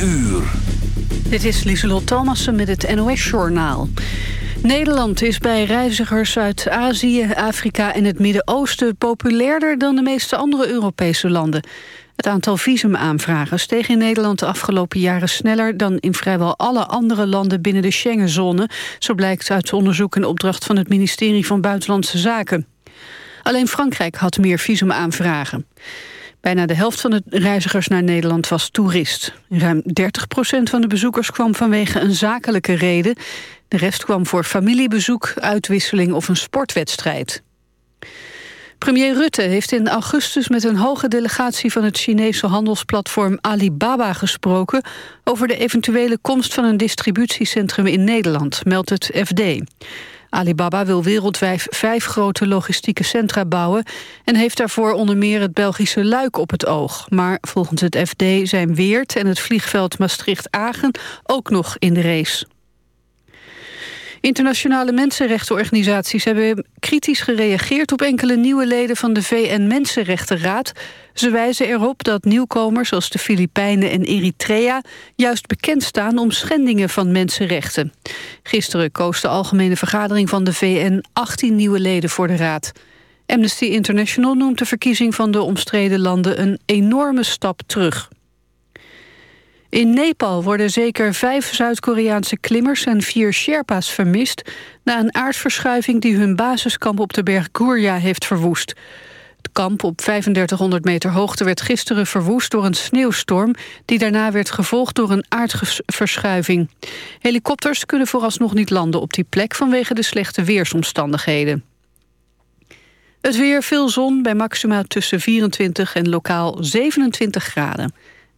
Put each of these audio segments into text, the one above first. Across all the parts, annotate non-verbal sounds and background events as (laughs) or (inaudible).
uur. Dit is Lieselot Thomassen met het NOS-journaal. Nederland is bij reizigers uit Azië, Afrika en het Midden-Oosten... populairder dan de meeste andere Europese landen. Het aantal visumaanvragen steeg in Nederland de afgelopen jaren sneller... dan in vrijwel alle andere landen binnen de Schengenzone. Zo blijkt uit onderzoek en opdracht van het ministerie van Buitenlandse Zaken. Alleen Frankrijk had meer visumaanvragen. Bijna de helft van de reizigers naar Nederland was toerist. Ruim 30% van de bezoekers kwam vanwege een zakelijke reden. De rest kwam voor familiebezoek, uitwisseling of een sportwedstrijd. Premier Rutte heeft in augustus met een hoge delegatie van het Chinese handelsplatform Alibaba gesproken over de eventuele komst van een distributiecentrum in Nederland, meldt het FD. Alibaba wil wereldwijd vijf grote logistieke centra bouwen... en heeft daarvoor onder meer het Belgische Luik op het oog. Maar volgens het FD zijn Weert en het vliegveld Maastricht-Agen ook nog in de race. Internationale mensenrechtenorganisaties hebben kritisch gereageerd op enkele nieuwe leden van de VN-Mensenrechtenraad. Ze wijzen erop dat nieuwkomers als de Filipijnen en Eritrea juist bekend staan om schendingen van mensenrechten. Gisteren koos de Algemene Vergadering van de VN 18 nieuwe leden voor de raad. Amnesty International noemt de verkiezing van de omstreden landen een enorme stap terug. In Nepal worden zeker vijf Zuid-Koreaanse klimmers en vier Sherpa's vermist... na een aardverschuiving die hun basiskamp op de berg Gurja heeft verwoest. Het kamp op 3500 meter hoogte werd gisteren verwoest door een sneeuwstorm... die daarna werd gevolgd door een aardverschuiving. Helikopters kunnen vooralsnog niet landen op die plek... vanwege de slechte weersomstandigheden. Het weer, veel zon, bij maxima tussen 24 en lokaal 27 graden.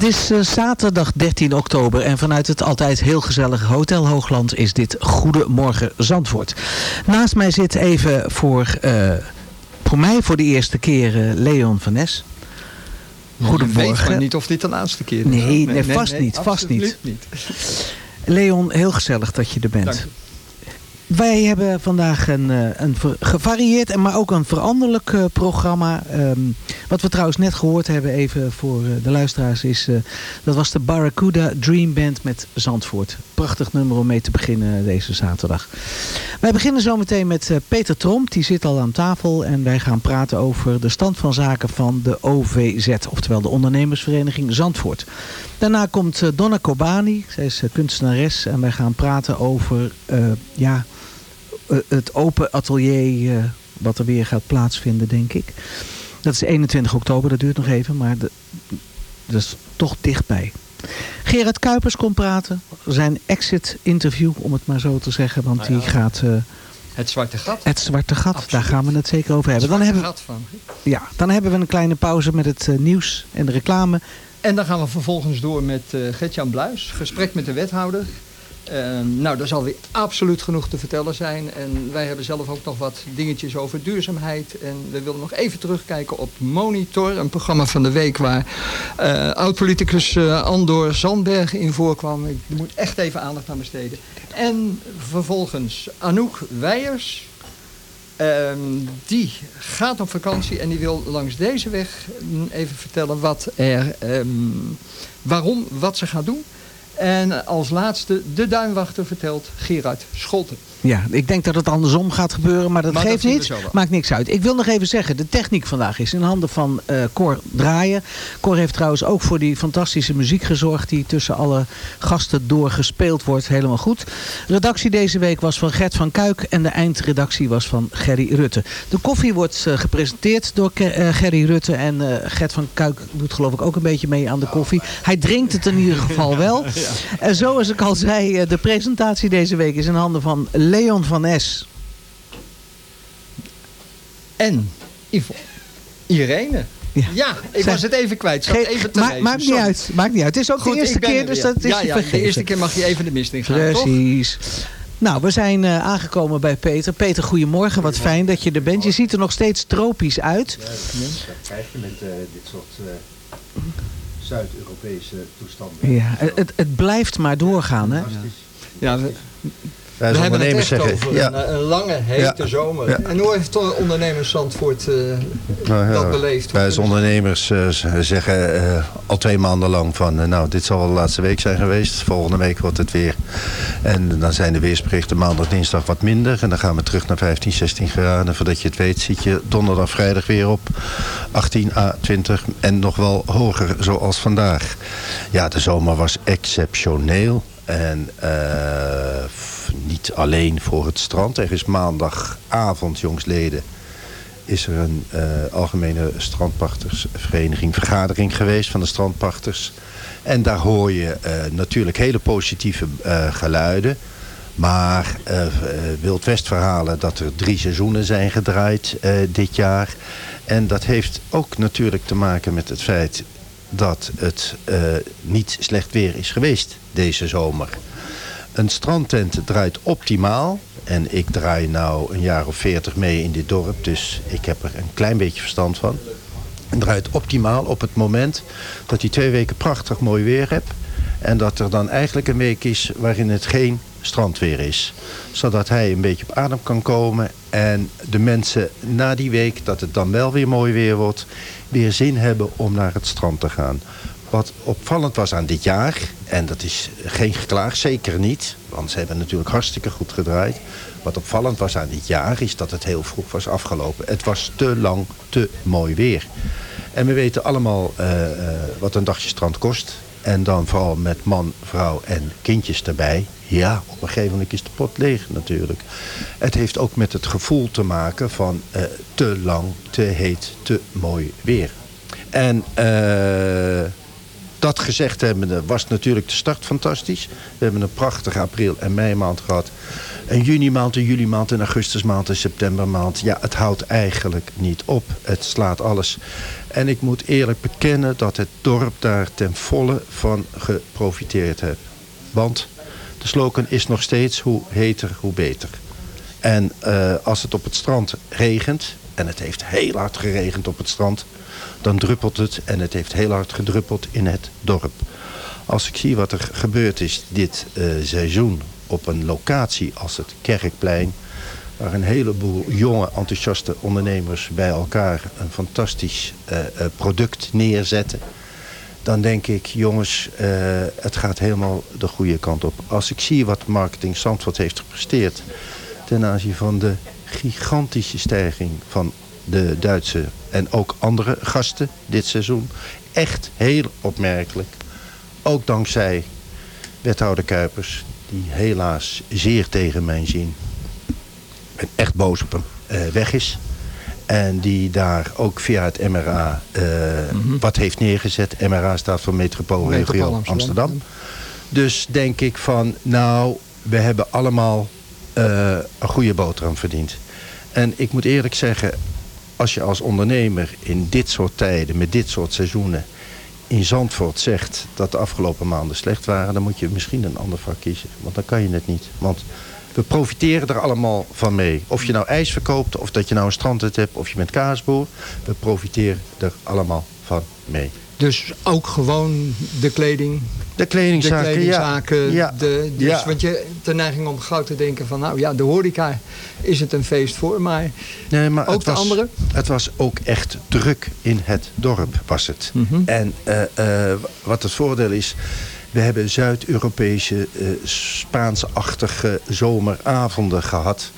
Het is uh, zaterdag 13 oktober en vanuit het altijd heel gezellige Hotel Hoogland is dit Goedemorgen Zandvoort. Naast mij zit even voor, uh, voor mij voor de eerste keer uh, Leon van Nes. Goedemorgen. Ik weet niet of dit de laatste keer is. Nee, nee, nee vast niet. Vast niet. niet. Leon, heel gezellig dat je er bent. Dank. Wij hebben vandaag een, eh, een gevarieerd, maar ook een veranderlijk programma. Um, wat we trouwens net gehoord hebben, even voor uh, de luisteraars, is... Uh, dat was de Barracuda Dream Band met Zandvoort. Prachtig nummer om mee te beginnen deze zaterdag. Wij beginnen zometeen met Peter Tromp, die zit al aan tafel. En wij gaan praten over de stand van zaken van de OVZ, oftewel de Ondernemersvereniging Zandvoort. Daarna komt Donna Kobani, zij is kunstenares. En wij gaan praten over, ja eh, het open atelier wat er weer gaat plaatsvinden, denk ik. Dat is 21 oktober, dat duurt nog even, maar de, dat is toch dichtbij. Gerard Kuipers komt praten. Zijn exit interview, om het maar zo te zeggen. Want nou ja, die gaat... Uh, het Zwarte Gat. Het Zwarte Gat, Absoluut. daar gaan we het zeker over hebben. dan hebben gat van. Ja, dan hebben we een kleine pauze met het uh, nieuws en de reclame. En dan gaan we vervolgens door met uh, Gertjan Bluis. Gesprek met de wethouder. Uh, nou, daar zal weer absoluut genoeg te vertellen zijn. En wij hebben zelf ook nog wat dingetjes over duurzaamheid. En we willen nog even terugkijken op Monitor. Een programma van de week waar uh, oud-politicus uh, Andor Zandberg in voorkwam. Ik moet echt even aandacht aan besteden. En vervolgens Anouk Weijers. Ehm, die gaat op vakantie en die wil langs deze weg even vertellen wat er, um, waarom, wat ze gaat doen. En als laatste de duinwachter vertelt Gerard Scholten. Ja, ik denk dat het andersom gaat gebeuren, maar dat maar geeft niet. Maakt niks uit. Ik wil nog even zeggen, de techniek vandaag is in handen van uh, Cor Draaien. Cor heeft trouwens ook voor die fantastische muziek gezorgd die tussen alle gasten doorgespeeld wordt. Helemaal goed. Redactie deze week was van Gert van Kuik en de eindredactie was van Gerry Rutte. De koffie wordt uh, gepresenteerd door uh, Gerry Rutte en Gert van Kuik doet geloof ik ook een beetje mee aan de koffie. Hij drinkt het in ieder geval wel. (laughs) En zoals ik al zei, de presentatie deze week is in handen van Leon van S. En Yvonne. Irene. Ja, ja ik was het even kwijt. Zat even ma maakt, niet uit, maakt niet uit. Het is ook Goed, de eerste keer, dus dat is ja, ja, De eerste keer mag je even de mist in gaan, Precies. Nou, we zijn uh, aangekomen bij Peter. Peter, goedemorgen. Wat fijn dat je er bent. Je ziet er nog steeds tropisch uit. Ja, dat krijg je met uh, dit soort uh, Zuid-Europese toestanden. Ja, het, het blijft maar doorgaan, hè? Ja, wij als ondernemers zeggen. ja. een, een, lange, hete ja. zomer. Ja. En hoe heeft de ondernemers Zandvoort uh, nou, dat beleefd? Wij als ondernemers uh, zeggen uh, al twee maanden lang van... nou, dit zal wel de laatste week zijn geweest. Volgende week wordt het weer. En dan zijn de weersberichten maandag, dinsdag wat minder. En dan gaan we terug naar 15, 16 graden. Voordat je het weet zit je donderdag, vrijdag weer op 18 à 20. En nog wel hoger zoals vandaag. Ja, de zomer was exceptioneel. En niet alleen voor het strand. Er is maandagavond, jongsleden, is er een uh, algemene strandpachtersvereniging vergadering geweest van de strandpachters. En daar hoor je uh, natuurlijk hele positieve uh, geluiden. Maar Wild West verhalen dat er drie seizoenen zijn gedraaid dit jaar. En dat heeft ook natuurlijk te maken met het feit dat het niet slecht weer is geweest deze zomer. Een strandtent draait optimaal. En ik draai nou een jaar of veertig mee in dit dorp. Dus ik heb er een klein beetje verstand van. En draait optimaal op het moment dat hij twee weken prachtig mooi weer hebt. En dat er dan eigenlijk een week is waarin het geen strandweer is. Zodat hij een beetje op adem kan komen. En de mensen na die week, dat het dan wel weer mooi weer wordt... weer zin hebben om naar het strand te gaan. Wat opvallend was aan dit jaar, en dat is geen geklaag, zeker niet. Want ze hebben natuurlijk hartstikke goed gedraaid. Wat opvallend was aan dit jaar is dat het heel vroeg was afgelopen. Het was te lang, te mooi weer. En we weten allemaal uh, uh, wat een dagje strand kost. En dan vooral met man, vrouw en kindjes erbij. Ja, op een gegeven moment is de pot leeg natuurlijk. Het heeft ook met het gevoel te maken van uh, te lang, te heet, te mooi weer. En dat gezegd hebben, was natuurlijk de start fantastisch. We hebben een prachtige april en mei maand gehad. een juni maand, een juli maand, een augustus maand, een september maand. Ja, het houdt eigenlijk niet op. Het slaat alles. En ik moet eerlijk bekennen dat het dorp daar ten volle van geprofiteerd heeft. Want de slogan is nog steeds hoe heter, hoe beter. En uh, als het op het strand regent, en het heeft heel hard geregend op het strand, dan druppelt het en het heeft heel hard gedruppeld in het dorp. Als ik zie wat er gebeurd is dit uh, seizoen op een locatie als het Kerkplein, waar een heleboel jonge enthousiaste ondernemers bij elkaar een fantastisch uh, product neerzetten dan denk ik, jongens, het gaat helemaal de goede kant op. Als ik zie wat Marketing Zandvoort heeft gepresteerd... ten aanzien van de gigantische stijging van de Duitse en ook andere gasten dit seizoen. Echt heel opmerkelijk. Ook dankzij wethouder Kuipers, die helaas zeer tegen mijn zin... en echt boos op hem, uh, weg is... En die daar ook via het MRA uh, mm -hmm. wat heeft neergezet. MRA staat voor Metropoolregio Metropool Amsterdam. Amsterdam. Dus denk ik van, nou, we hebben allemaal uh, een goede boterham verdiend. En ik moet eerlijk zeggen, als je als ondernemer in dit soort tijden, met dit soort seizoenen, in Zandvoort zegt dat de afgelopen maanden slecht waren, dan moet je misschien een ander vak kiezen. Want dan kan je het niet. Want we profiteren er allemaal van mee. Of je nou ijs verkoopt, of dat je nou een strandhut hebt, of je bent kaasboer. We profiteren er allemaal van mee. Dus ook gewoon de kleding. De kledingzaken, de kledingzaken ja. De, dus, ja. Want je hebt de neiging om gauw te denken van... nou ja, de horeca is het een feest voor, maar, nee, maar ook de was, andere? Het was ook echt druk in het dorp, was het. Mm -hmm. En uh, uh, wat het voordeel is... We hebben Zuid-Europese, uh, Spaanse-achtige zomeravonden gehad.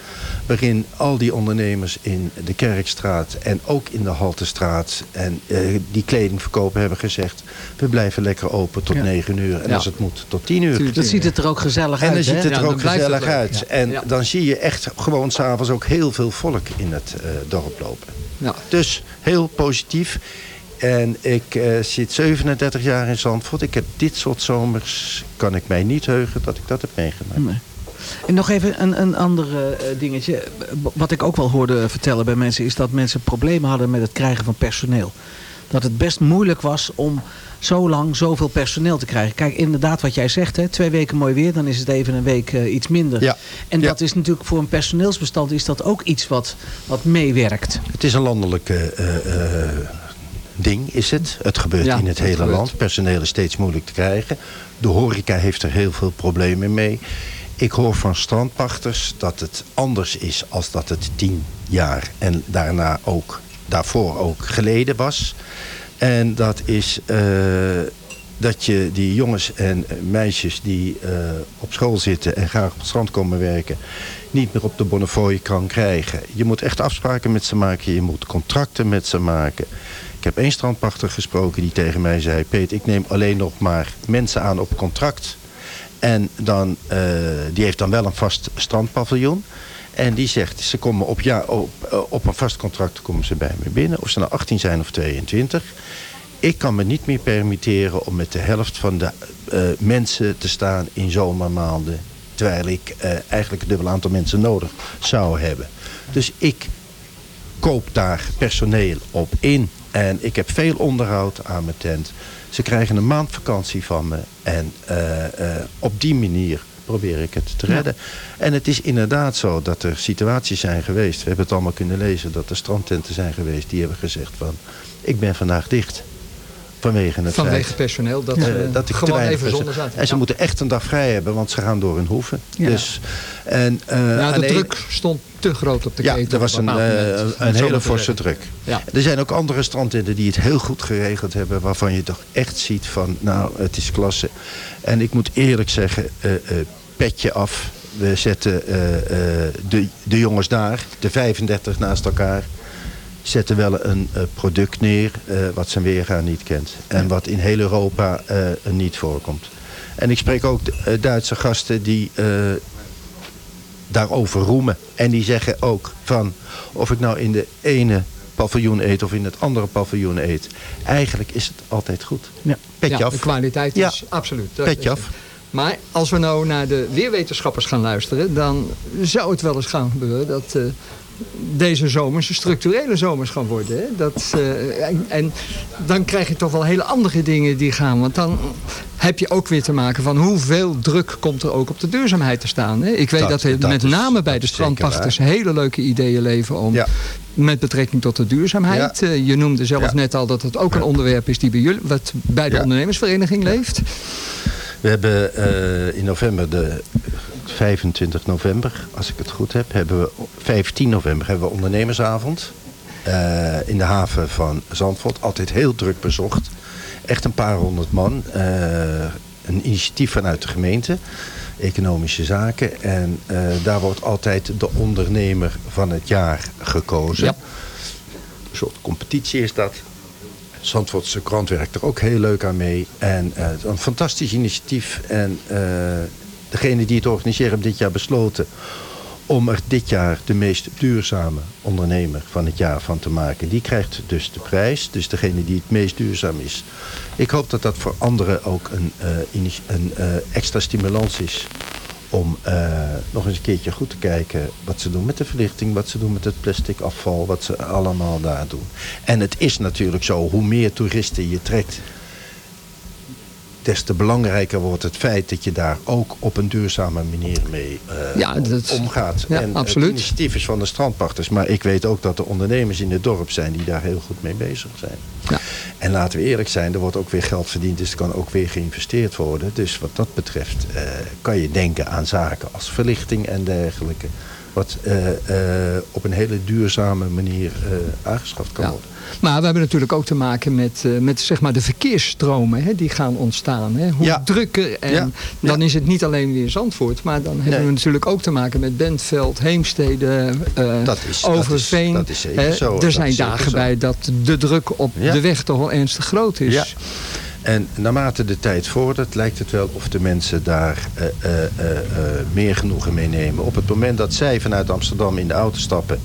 Waarin al die ondernemers in de Kerkstraat en ook in de Haltestraat... en uh, die kleding verkopen hebben gezegd... we blijven lekker open tot ja. 9 uur. En ja. als het moet, tot 10 uur. Dat ziet het er ook gezellig uit. En dan ziet het er ook gezellig uit. En dan zie je echt gewoon s'avonds ook heel veel volk in het uh, dorp lopen. Dus heel positief. En ik uh, zit 37 jaar in Zandvoort. Ik heb dit soort zomers, kan ik mij niet heugen dat ik dat heb meegemaakt. Nee. En nog even een, een ander uh, dingetje. Wat ik ook wel hoorde vertellen bij mensen... is dat mensen problemen hadden met het krijgen van personeel. Dat het best moeilijk was om zo lang zoveel personeel te krijgen. Kijk, inderdaad wat jij zegt, hè, twee weken mooi weer, dan is het even een week uh, iets minder. Ja. En ja. dat is natuurlijk voor een personeelsbestand is dat ook iets wat, wat meewerkt. Het is een landelijke uh, ding, is het. Het gebeurt ja, in het, het hele gebeurt. land. Personeel is steeds moeilijk te krijgen. De horeca heeft er heel veel problemen mee. Ik hoor van strandpachters dat het anders is als dat het tien jaar en daarna ook, daarvoor ook geleden was. En dat is uh, dat je die jongens en meisjes die uh, op school zitten en graag op het strand komen werken, niet meer op de Bonnefoy kan krijgen. Je moet echt afspraken met ze maken, je moet contracten met ze maken. Ik heb één strandpachter gesproken die tegen mij zei... Peet, ik neem alleen nog maar mensen aan op contract. En dan, uh, die heeft dan wel een vast strandpaviljoen. En die zegt, ze komen op, ja, op, uh, op een vast contract komen ze bij me binnen. Of ze nou 18 zijn of 22. Ik kan me niet meer permitteren om met de helft van de uh, mensen te staan in zomermaanden. Terwijl ik eigenlijk een dubbel aantal mensen nodig zou hebben. Dus ik koop daar personeel op in. En ik heb veel onderhoud aan mijn tent. Ze krijgen een maand vakantie van me. En uh, uh, op die manier probeer ik het te redden. Ja. En het is inderdaad zo dat er situaties zijn geweest. We hebben het allemaal kunnen lezen. Dat er strandtenten zijn geweest. Die hebben gezegd van. Ik ben vandaag dicht. Vanwege het Vanwege feit, personeel. Dat, uh, uh, dat ik gewoon te even zonder zaten. En ze ja. moeten echt een dag vrij hebben. Want ze gaan door hun hoeven. Ja. Dus, en, ja, de alleen, druk stond te groot op de ja, keten. er was een, uh, een, hele forse druk. Ja. Er zijn ook andere strandtenten die het heel goed geregeld hebben. Waarvan je toch echt ziet van, nou, het is klasse. En ik moet eerlijk zeggen, uh, uh, petje af. We zetten de, de jongens daar, de 35 naast elkaar. Zetten wel een product neer wat zijn weergaan niet kent. En wat in heel Europa niet voorkomt. En ik spreek ook Duitse gasten die daarover roemen. En die zeggen ook van of ik nou in de ene paviljoen eet of in het andere paviljoen eet. Eigenlijk is het altijd goed. Ja. Petje ja, af. De kwaliteit ja. is absoluut. Petje af. Maar als we nou naar de weerwetenschappers gaan luisteren... dan zou het wel eens gaan gebeuren dat... Uh, deze zomers structurele zomers gaan worden. Hè? Dat, uh, en, en, dan krijg je toch wel hele andere dingen die gaan. Want dan heb je ook weer te maken van hoeveel druk komt er ook op de duurzaamheid te staan. Hè? Ik weet dat, dat, met name bij de strandpachters hele leuke ideeën leven om... Met betrekking tot de duurzaamheid. Ja. Uh, je noemde zelf net al dat het ook een onderwerp is die bij jullie, wat bij de ondernemersvereniging leeft. We hebben uh, in november de 25 november, als ik het goed heb, hebben we 15 november hebben we ondernemersavond. Uh, in de haven van Zandvoort. Altijd heel druk bezocht. Echt een paar honderd man. Uh, een initiatief vanuit de gemeente. Economische zaken. En uh, daar wordt altijd de ondernemer van het jaar gekozen. Ja. Een soort competitie is dat. Zandvoortse krant werkt er ook heel leuk aan mee. En een fantastisch initiatief. En degene die het organiseren hebben dit jaar besloten om er dit jaar de meest duurzame ondernemer van het jaar van te maken. Die krijgt dus de prijs. Dus degene die het meest duurzaam is. Ik hoop dat dat voor anderen ook een, uh, een uh, extra stimulans is. Om uh, nog eens een keertje goed te kijken wat ze doen met de verlichting. Wat ze doen met het plastic afval. Wat ze allemaal daar doen. En het is natuurlijk zo, hoe meer toeristen je trekt des te belangrijker wordt het feit dat je daar ook op een duurzame manier mee uh, ja, dat, omgaat. Ja, en absoluut. het initiatief is van de strandpachters. Maar ik weet ook dat er ondernemers in het dorp zijn die daar heel goed mee bezig zijn. Ja. En laten we eerlijk zijn, er wordt ook weer geld verdiend. Dus er kan ook weer geïnvesteerd worden. Dus wat dat betreft uh, kan je denken aan zaken als verlichting en dergelijke. Wat uh, op een hele duurzame manier aangeschaft kan worden. Maar we hebben natuurlijk ook te maken met, uh, met zeg maar de verkeersstromen hè, die gaan ontstaan. Hè. Hoe ja. drukker. En ja. dan ja. is het niet alleen weer Zandvoort. Maar dan hebben nee. we natuurlijk ook te maken met Bentveld, Heemstede, uh, dat is, Overveen. Dat is, dat is zeker zo. Er zijn dagen zo. bij dat de druk op de weg toch wel ernstig groot is. Ja. En naarmate de tijd vordert, lijkt het wel of de mensen daar uh, uh, uh, meer genoegen mee nemen. Op het moment dat zij vanuit Amsterdam in de auto stappen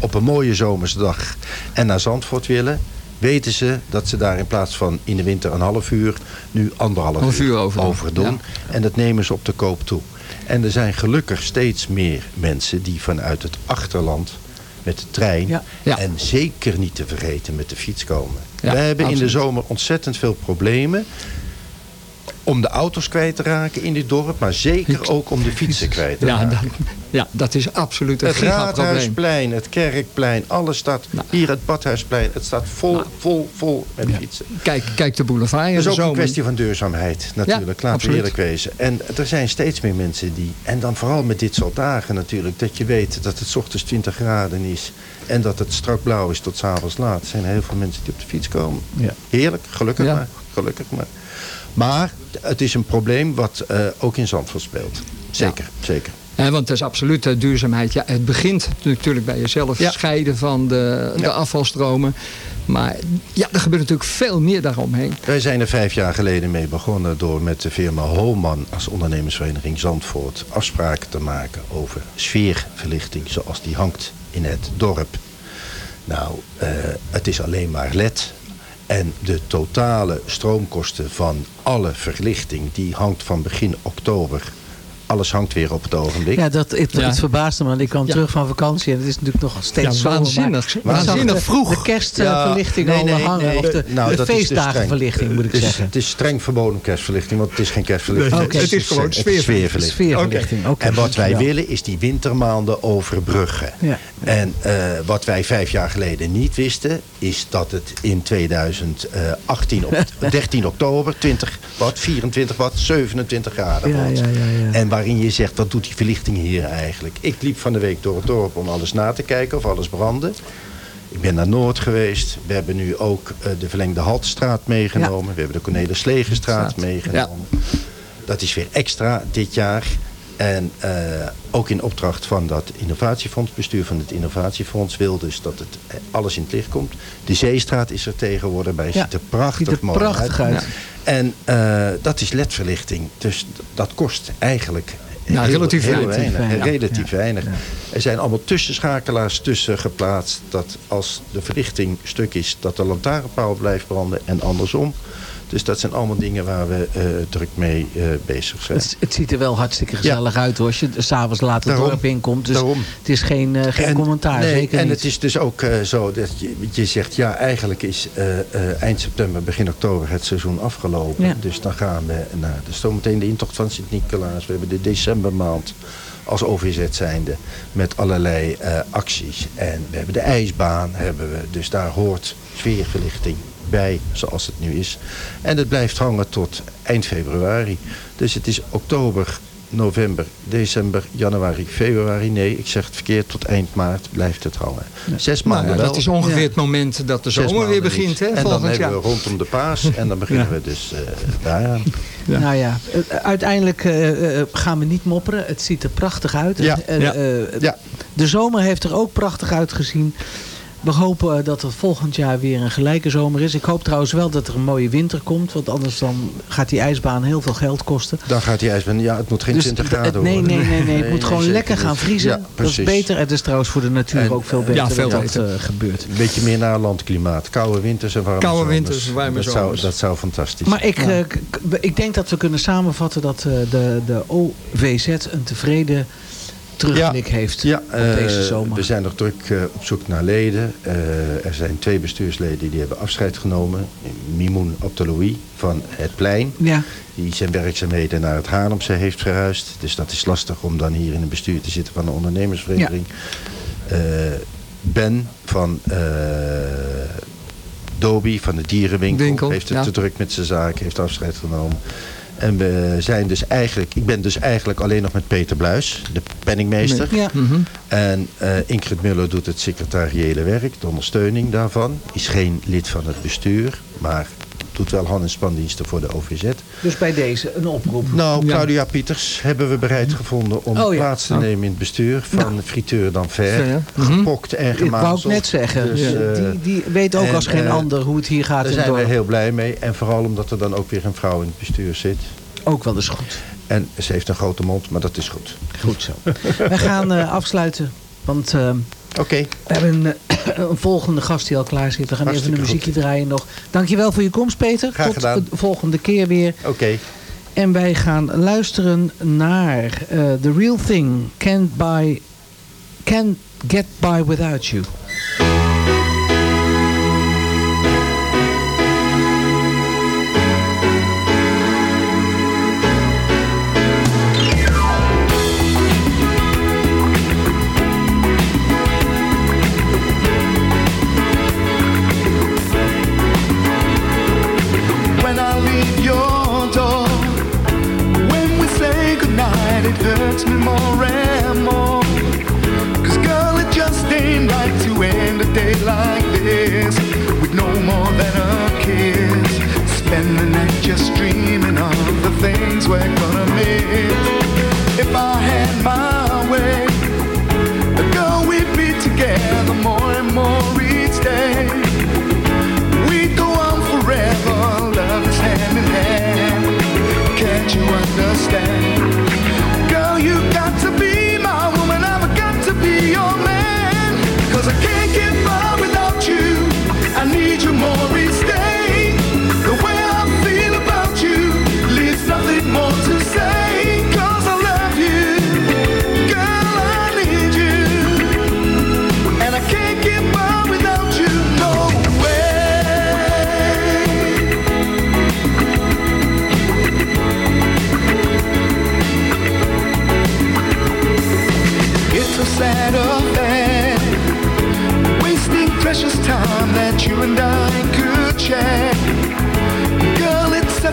op een mooie zomersdag en naar Zandvoort willen... weten ze dat ze daar in plaats van in de winter een half uur... nu anderhalf half uur over, over doen. Ja. En dat nemen ze op de koop toe. En er zijn gelukkig steeds meer mensen die vanuit het achterland met de trein... Ja. Ja. en zeker niet te vergeten met de fiets komen. We hebben absoluut. in de zomer ontzettend veel problemen om de auto's kwijt te raken in dit dorp, maar zeker ook om de fietsen (laughs) kwijt te ja, raken. Dat, ja, dat is absoluut een Het Raadhuisplein, het Kerkplein, alles staat, nou. hier het Badhuisplein, het staat vol, nou. vol, vol met ja. fietsen. Kijk, kijk de boulevard. Het is ook zomer. een kwestie van duurzaamheid, natuurlijk, ja, laten we eerlijk wezen. En er zijn steeds meer mensen die, en dan vooral met dit soort dagen natuurlijk, dat je weet dat het 's ochtends 20 graden is en dat het strak blauw is tot 's avonds laat. Er zijn heel veel mensen die op de fiets komen. Ja. Heerlijk, gelukkig maar, gelukkig maar. Maar het is een probleem wat uh, ook in Zandvoort speelt. Zeker, ja. zeker. Ja, want het is absoluut uh, duurzaamheid. Ja, het begint natuurlijk bij jezelf ja. scheiden van de, de afvalstromen. Maar ja, er gebeurt natuurlijk veel meer daaromheen. Wij zijn er vijf jaar geleden mee begonnen door met de firma Holman als ondernemersvereniging Zandvoort afspraken te maken over sfeerverlichting zoals die hangt in het dorp. Nou, uh, het is alleen maar LED. En de totale stroomkosten van alle verlichting... die hangt van begin oktober alles hangt weer op het ogenblik. Ja, dat, het, ja. het verbaasde me. Want ik kwam ja. terug van vakantie en het is natuurlijk nog steeds ja, waanzinnig. Zomer, waanzinnig de, vroeg. De kerstverlichting ja, nee, nee, hangen. Nee, of de, nou, de feestdagenverlichting moet ik het is, zeggen. Het is streng verboden kerstverlichting, want het is geen kerstverlichting. Nee, okay. het, is, het is gewoon sfeerverlichting. sfeerverlichting. Okay. Okay. En wat wij willen is die wintermaanden overbruggen. En uh, wat wij vijf jaar geleden niet wisten... is dat het in 2018 op (laughs) 13 oktober 20 wat, 24 wat, 27 graden wordt. En waarin je zegt, wat doet die verlichting hier eigenlijk? Ik liep van de week door het dorp om alles na te kijken of alles brandde. Ik ben naar Noord geweest. We hebben nu ook uh, de verlengde Haltestraat meegenomen. Ja. We hebben de Cornelis Slegenstraat meegenomen. Ja. Dat is weer extra dit jaar. En uh, ook in opdracht van dat innovatiefonds, bestuur van het innovatiefonds, wil dus dat het alles in het licht komt. De Zeestraat is er tegenwoordig bij. Ja, ziet er prachtig, ziet er mooi prachtig uit. uit. En uh, dat is ledverlichting. Dus dat kost eigenlijk nou, heel, relatief heel weinig. weinig. Ja. Relatief ja. weinig. Ja. Er zijn allemaal tussenschakelaars tussen geplaatst. Dat als de verlichting stuk is, dat de lantaarnpaal blijft branden en andersom. Dus dat zijn allemaal dingen waar we eh, druk mee eh, bezig zijn. Het, het ziet er wel hartstikke gezellig uit hoor. Als je s'avonds laat het Daarom. dorp inkomt. Dus Daarom. het is geen, eh, geen En- commentaar. nee, zeker en niet. het is dus ook zo dat je, je zegt, ja, eigenlijk is eind september, begin oktober het seizoen afgelopen. Ja. Dus dan gaan we naar, dus zometeen de intocht van Sint-Nicolaas. We hebben de decembermaand als OVZ zijnde met allerlei acties. En we hebben de ijsbaan, hebben we, dus daar hoort sfeerverlichting bij, zoals het nu is. En het blijft hangen tot eind februari. Dus het is oktober, november, december, januari, februari. Nee, ik zeg het verkeerd, tot eind maart blijft het hangen. Zes Nou, maanden ja, wel. dat is ongeveer het moment dat de zomer weer begint, hè, En dan volgend hebben jaar. we rondom de paas en dan beginnen Ja. we dus eh daaraan. Nou ja, eh, uiteindelijk eh, gaan we niet mopperen. Het ziet er prachtig uit. Ja, ja, ja. De zomer heeft er ook prachtig uitgezien. We hopen eh, dat er volgend jaar weer een gelijke zomer is. Ik hoop trouwens wel dat er een mooie winter komt. Want anders dan gaat die ijsbaan heel veel geld kosten. Dan gaat die ijsbaan, ja, het moet geen Dus 20 het- graden nee, worden. nee, nee, nee. Het moet gewoon lekker gaan vriezen. Ja, dat is beter. Het is trouwens voor de natuur En- ook veel beter Ja, veel dat beter. dat eh, gebeurt. Een beetje meer naar landklimaat. Koude winters en warme Koude zomers. winters, warme dat zou, dat zou fantastisch Maar ik, Ja. eh, ik denk dat we kunnen samenvatten dat eh, de, de OVZ een tevreden terugblik heeft Ja, op deze eh, zomer. we zijn nog druk eh, op zoek naar leden. Eh, er zijn twee bestuursleden die hebben afscheid genomen. Mimoun Abdeloui van Het Plein. Ja, Die zijn werkzaamheden naar het Haarlemse heeft verhuisd. Dus dat is lastig om dan hier in het bestuur te zitten van de ondernemersvereniging. Ben van eh Dobi van de dierenwinkel Winkel, heeft het ja. te druk met zijn zaak, heeft afscheid genomen. En we zijn dus eigenlijk, ik ben dus eigenlijk alleen nog met Peter Bluis, de penningmeester. ja. Mhm. En eh, Ingrid Muller doet het secretariële werk, de ondersteuning daarvan. Is geen lid van het bestuur, maar doet wel hand- en spandiensten voor de OVZ. dus bij deze een oproep. Nou, Ja. Claudia Pieters hebben we bereid gevonden om Oh ja. plaats te nemen in het bestuur van friteur dan ver. Gepokt en Ik wou ik net zeggen. Dus, die, eh, die weet ook en, als geen eh, ander hoe het hier gaat Daar zijn we heel blij mee. En vooral omdat er dan ook weer een vrouw in het bestuur zit. Ook wel eens goed. En ze heeft een grote mond, maar dat is goed. Goed zo. We gaan eh, afsluiten. Want eh, Oké, we hebben (laughs) een, volgende gast die al klaar zit. We gaan even een muziekje draaien nog. Dankjewel voor je komst Peter. Graag Tot gedaan. de volgende keer weer. oké. En wij gaan luisteren naar eh, The Real Thing. Can't, buy, can't Get By Without You.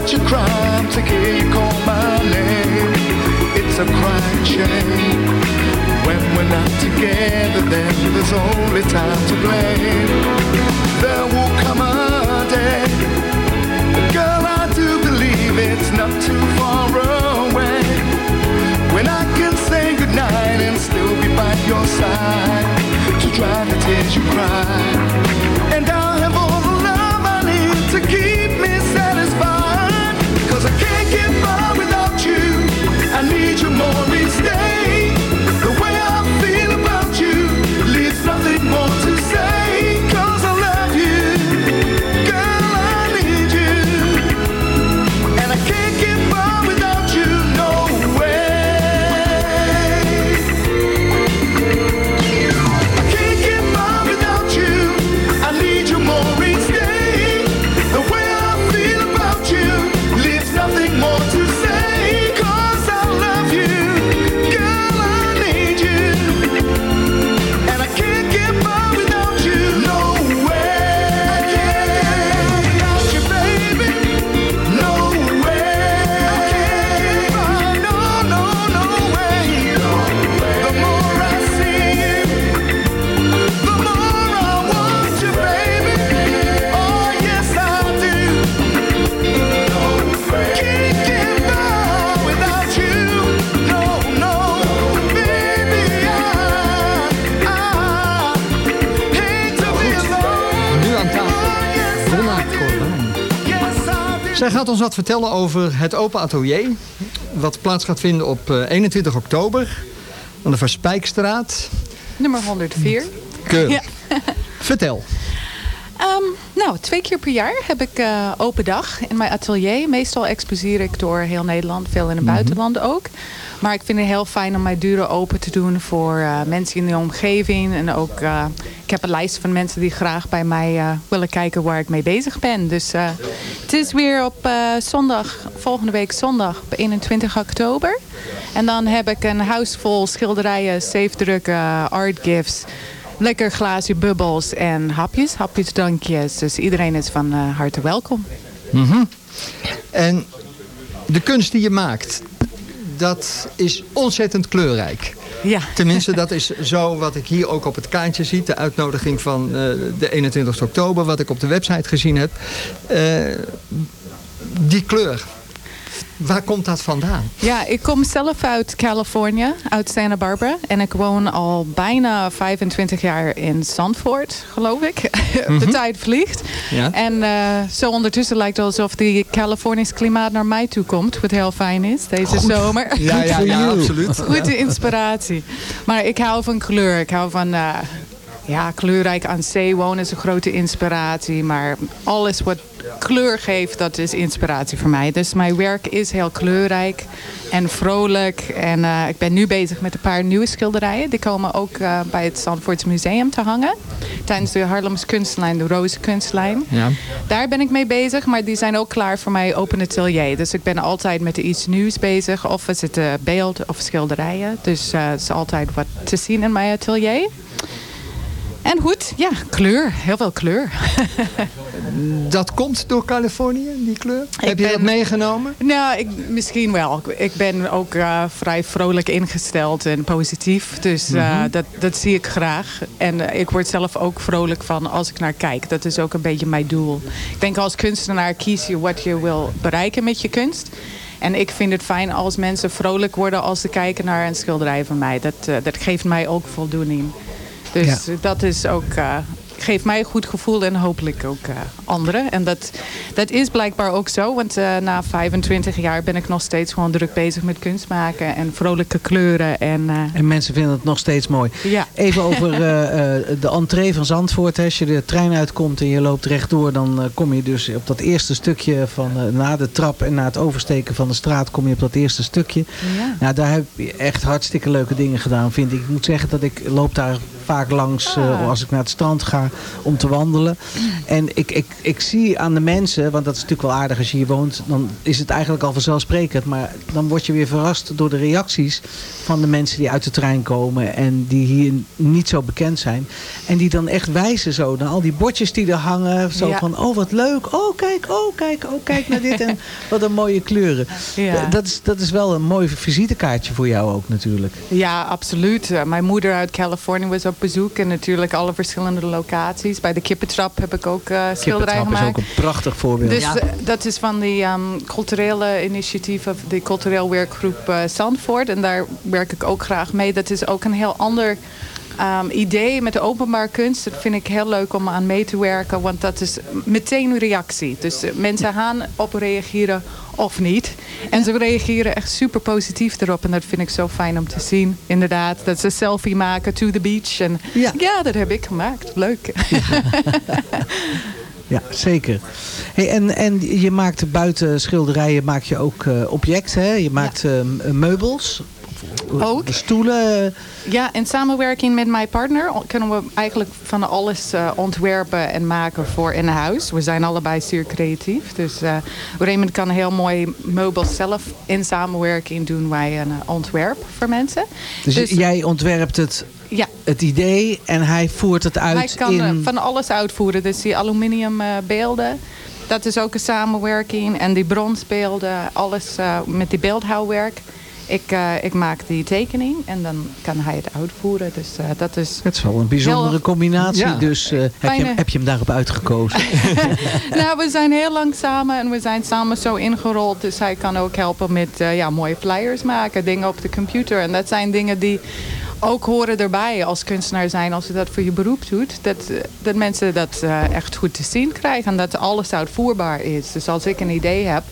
Such a crime to hear you call my name. It's a crying shame. When we're not together, then there's only time to blame. There will come a day, girl, I do believe it's not too far away. When I can say goodnight and still be by your side to dry the tears you cry. Zij gaat ons wat vertellen over het Open Atelier. Wat plaats gaat vinden op eh, 21 oktober. Aan de Verspijkstraat. Nummer 104. Keurig. (laughs) Vertel. Ehm, nou, twee keer per jaar heb ik eh, open dag in mijn atelier. Meestal exposeer ik door heel Nederland, veel in het Mhm. buitenland ook. Maar ik vind het heel fijn om mijn deuren open te doen voor eh, mensen in de omgeving. En ook, eh, ik heb een lijst van mensen die graag bij mij eh, willen kijken waar ik mee bezig ben. Dus het is weer op zondag, volgende week zondag, op 21 oktober. En dan heb ik een huis vol schilderijen, zeefdrukken, art gifts. Lekker glaasje bubbels en hapjes, hapjes, drankjes. Dus iedereen is van harte welkom. Mhm. En de kunst die je maakt, dat is ontzettend kleurrijk. Ja. (laughs) Tenminste, dat is zo wat ik hier ook op het kaartje zie. De uitnodiging van eh, de 21 oktober, wat ik op de website gezien heb. Eh, die kleur, waar komt dat vandaan? Ja, ik kom zelf uit Californië, uit Santa Barbara. En ik woon al bijna 25 jaar in Zandvoort, geloof ik. (laughs) De Mhm. tijd vliegt. Ja. En eh, zo ondertussen lijkt het alsof die Californisch klimaat naar mij toe komt. Wat heel fijn is deze Goed. zomer. Ja, ja, ja, absoluut. Goede inspiratie. Maar ik hou van kleur. Ik hou van... eh, ja, kleurrijk aan zee wonen is een grote inspiratie. Maar alles wat kleur geeft, dat is inspiratie voor mij. Dus mijn werk is heel kleurrijk en vrolijk. En eh, ik ben nu bezig met een paar nieuwe schilderijen. Die komen ook eh, bij het Zandvoorts Museum te hangen. Tijdens de Harlems kunstlijn, de Roze kunstlijn. Ja. Daar ben ik mee bezig, maar die zijn ook klaar voor mij open atelier. Dus ik ben altijd met iets nieuws bezig. Of is het eh, beeld of schilderijen. Dus eh, het is altijd wat te zien in mijn atelier. En goed, ja, kleur. Heel veel kleur. (laughs) Dat komt door Californië, die kleur? heb je dat meegenomen? Nou, ik, misschien wel. Ik ben ook eh, vrij vrolijk ingesteld en positief. Dus eh, Mhm. dat, dat zie ik graag. En eh, ik word zelf ook vrolijk van als ik naar kijk. Dat is ook een beetje mijn doel. Ik denk als kunstenaar kies je wat je wil bereiken met je kunst. En ik vind het fijn als mensen vrolijk worden als ze kijken naar een schilderij van mij. Dat, dat geeft mij ook voldoening. Dus Ja. eh, dat is ook... geeft mij een goed gevoel en hopelijk ook eh, anderen. En dat, dat is blijkbaar ook zo. Want eh, na 25 jaar ben ik nog steeds gewoon druk bezig met kunst maken. En vrolijke kleuren. En, eh, En mensen vinden het nog steeds mooi. Ja. Even over (laughs) de entree van Zandvoort. hè. Als je de trein uitkomt en je loopt rechtdoor... dan kom je dus op dat eerste stukje van na de trap... en na het oversteken van de straat kom je op dat eerste stukje. Ja. Nou, daar heb je echt hartstikke leuke dingen gedaan, vind ik. Ik moet zeggen dat ik loop daar vaak langs Ah. als ik naar het strand ga om te wandelen. En ik, ik, ik zie aan de mensen, want dat is natuurlijk wel aardig als je hier woont... dan is het eigenlijk al vanzelfsprekend. Maar dan word je weer verrast door de reacties van de mensen die uit de trein komen... en die hier niet zo bekend zijn. En die dan echt wijzen zo naar al die bordjes die er hangen. Zo Ja. van, oh wat leuk, oh kijk, oh kijk, oh kijk naar dit. En (laughs) wat een mooie kleuren. Ja. Dat, is, dat is wel een mooi visitekaartje voor jou ook natuurlijk. Ja, absoluut. Mijn moeder uit Californië was op bezoek. En natuurlijk alle verschillende locaties. Bij de Kippentrap heb ik ook eh schilderijen Kippentrap is gemaakt. ook een prachtig voorbeeld. Dus eh, dat is van die ehm, culturele initiatieven, de cultureel werkgroep eh Zandvoort. En daar werk ik ook graag mee. Dat is ook een heel ander ehm, idee met de openbaar kunst. Dat vind ik heel leuk om aan mee te werken. Want dat is meteen een reactie. Dus eh, mensen gaan op reageren of niet. En ze reageren echt super positief erop. En dat vind ik zo fijn om te zien. Inderdaad, dat ze selfie maken to the beach. En ja, dat heb ik gemaakt. Leuk. (laughs) Ja, zeker. Hey, en, en je maakt buiten schilderijen maak je ook eh, objecten. Hè? Je maakt eh, m- meubels. Ook. Stoelen. Ja, in samenwerking met mijn partner kunnen we eigenlijk van alles eh, ontwerpen en maken voor in huis. We zijn allebei zeer creatief. Dus eh, Raymond kan heel mooi meubels zelf in samenwerking doen wij een eh, ontwerp voor mensen. Dus, jij ontwerpt het, Ja. het idee en hij voert het uit Hij kan eh, in... van alles uitvoeren. Dus die aluminium eh, beelden, dat is ook een samenwerking. En die bronsbeelden, alles eh, met die beeldhouwwerk. Ik, eh, ik maak die tekening en dan kan hij het uitvoeren. Dus eh, dat is... Het is wel een bijzondere Heel- combinatie. Ja. Dus eh, heb, je, hem- heb je hem daarop uitgekozen? (laughs) nou, we zijn heel lang samen en we zijn samen zo ingerold. Dus hij kan ook helpen met ja, mooie flyers maken, dingen op de computer. En dat zijn dingen die ook horen erbij als kunstenaar zijn, als je dat voor je beroep doet, dat, dat mensen dat echt goed te zien krijgen en dat alles uitvoerbaar is. Dus als ik een idee heb,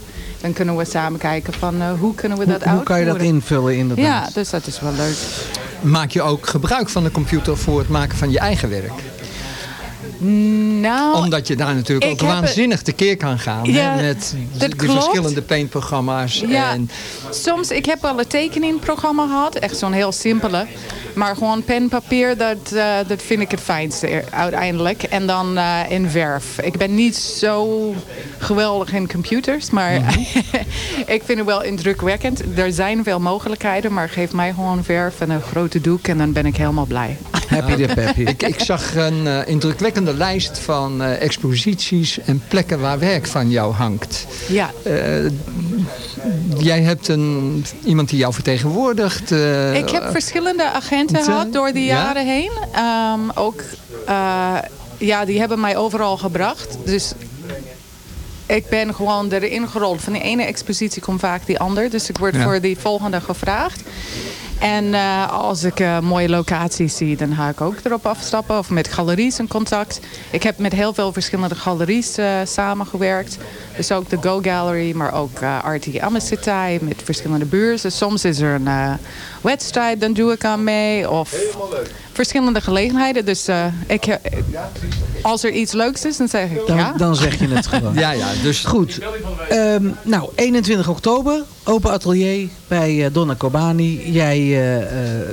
dan kunnen we samen kijken van uh, hoe kunnen we dat hoe, hoe kan je dat invullen inderdaad? Ja, dus dat is wel leuk. Maak je ook gebruik van de computer voor het maken van je eigen werk? Nou, Omdat je daar natuurlijk ook waanzinnig tekeer kan gaan. Ja, hè, met de, de verschillende paintprogramma's. Ja, en... soms, ik heb wel een tekeningprogramma gehad. Echt zo'n heel simpele. Maar gewoon pen, papier, dat, uh, dat vind ik het fijnste uiteindelijk. En dan uh, in verf. Ik ben niet zo geweldig in computers. Maar mm -hmm. (laughs) ik vind het wel indrukwekkend. Er zijn veel mogelijkheden. Maar geef mij gewoon verf en een grote doek. En dan ben ik helemaal blij. Happy de peppy. (laughs) ik, ik zag een uh, indrukwekkende lijst van uh, exposities en plekken waar werk van jou hangt. Ja. Uh, jij hebt een, iemand die jou vertegenwoordigt. ik heb verschillende agenten gehad door de jaren ja? heen. Um, ook, ja, die hebben mij overal gebracht. Dus ik ben gewoon erin gerold. Van die ene expositie komt vaak die ander. Dus ik word ja. voor die volgende gevraagd. En uh, als ik uh, mooie locaties zie, dan ga ik ook erop afstappen. Of met galeries in contact. Ik heb met heel veel verschillende galeries uh, samengewerkt. Dus ook de Go Gallery, maar ook RT Amicitai met verschillende beurzen. Soms is er een wedstrijd, dan doe ik aan mee. Of verschillende gelegenheden. Dus ik, als er iets leuks is, dan zeg ik dan, ja. Dan zeg je het gewoon. (laughs) ja, ja, dus... Goed. Um, nou, 21 oktober, open atelier bij Donna Kobani. Jij uh,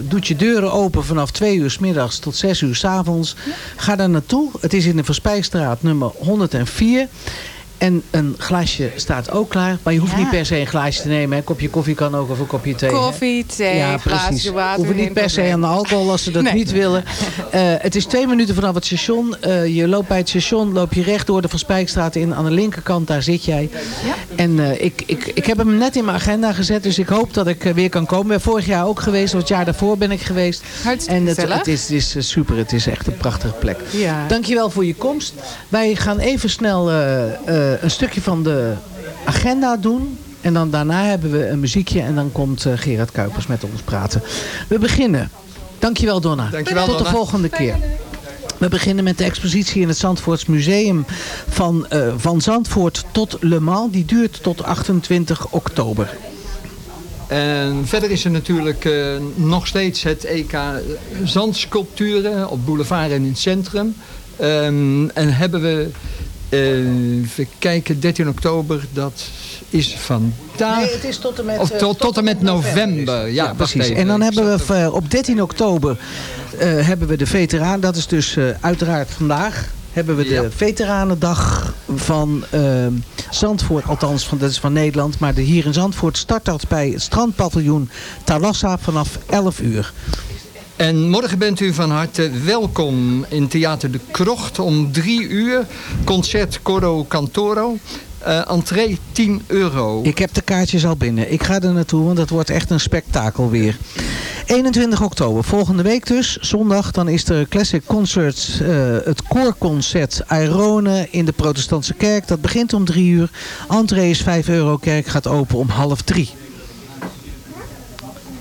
doet je deuren open vanaf 2 uur s middags tot 6 uur s avonds. Ga daar naartoe. Het is in de Verspijstraat nummer 104. En een glaasje staat ook klaar. Maar je hoeft ja. niet per se een glaasje te nemen. Een kopje koffie kan ook of een kopje thee. Koffie, thee, ja, glaasje water. Hoeven niet per se aan de alcohol als ze dat nee. niet willen. Uh, het is twee minuten vanaf het station. Uh, je loopt bij het station, loop je recht door de Verspijkstraat in. Aan de linkerkant, daar zit jij. Ja. En uh, ik, ik, ik heb hem net in mijn agenda gezet. Dus ik hoop dat ik weer kan komen. Ik ben vorig jaar ook geweest. Of het jaar daarvoor ben ik geweest. Hartstikke en het, het, is, het is super. Het is echt een prachtige plek. Ja. Dankjewel voor je komst. Wij gaan even snel een stukje van de agenda doen. En dan daarna hebben we een muziekje en dan komt uh, Gerard Kuipers met ons praten. We beginnen. Dankjewel Donna. Dankjewel, Tot Donna. de volgende keer. We beginnen met de expositie in het Zandvoorts Museum van, uh, van Zandvoort tot Le Mans. Die duurt tot 28 oktober. En verder is er natuurlijk uh, nog steeds het EK Zandsculpturen op boulevard en in het centrum. Um, en hebben we even kijken, 13 oktober, dat is vandaag. Nee, het is tot en met, of to, tot, tot en met november. november. Ja, ja precies. Even. En dan hebben we op 13 oktober uh, hebben we de veteraan. Dat is dus uiteraard vandaag. Hebben we de ja. veteranendag van Zandvoort, althans van, dat is van Nederland. Maar de, hier in Zandvoort start dat bij het strandpaviljoen Talassa vanaf 11 uur. En morgen bent u van harte welkom in Theater de Krocht om drie uur. Concert Coro Cantoro. Uh, entree 10 euro. Ik heb de kaartjes al binnen. Ik ga er naartoe, want dat wordt echt een spektakel weer. 21 oktober, volgende week dus, zondag, dan is er Classic Concerts, uh, het koorconcert Irone in de protestantse kerk. Dat begint om 3 uur. Entree is 5 euro, kerk gaat open om half 3.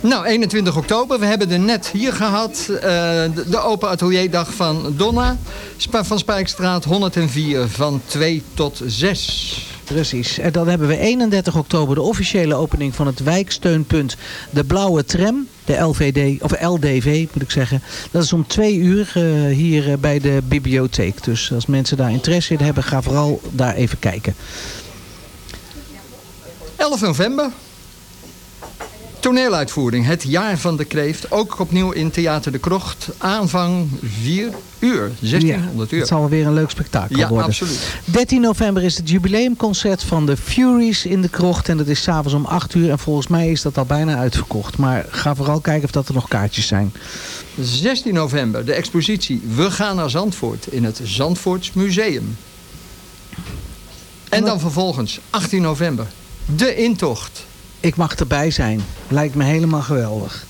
Nou, 21 oktober. We hebben er net hier gehad. Uh, de, de open atelierdag van Donna. Spa van Spijkstraat 104 van 2 tot 6. Precies. En dan hebben we 31 oktober de officiële opening van het wijksteunpunt De Blauwe Tram. De LVD, of LDV moet ik zeggen. Dat is om twee uur uh, hier uh, bij de bibliotheek. Dus als mensen daar interesse in hebben, ga vooral daar even kijken. 11 november. Toneeluitvoering, het jaar van de kreeft. Ook opnieuw in Theater de Krocht. Aanvang 4 uur, 1600 ja, uur. Het zal weer een leuk spektakel ja, worden. absoluut. 13 november is het jubileumconcert van de Furies in de Krocht. En dat is s'avonds om 8 uur. En volgens mij is dat al bijna uitverkocht. Maar ga vooral kijken of dat er nog kaartjes zijn. 16 november, de expositie We gaan naar Zandvoort in het Zandvoorts Museum. En dan vervolgens, 18 november, de intocht. Ik mag erbij zijn. Lijkt me helemaal geweldig.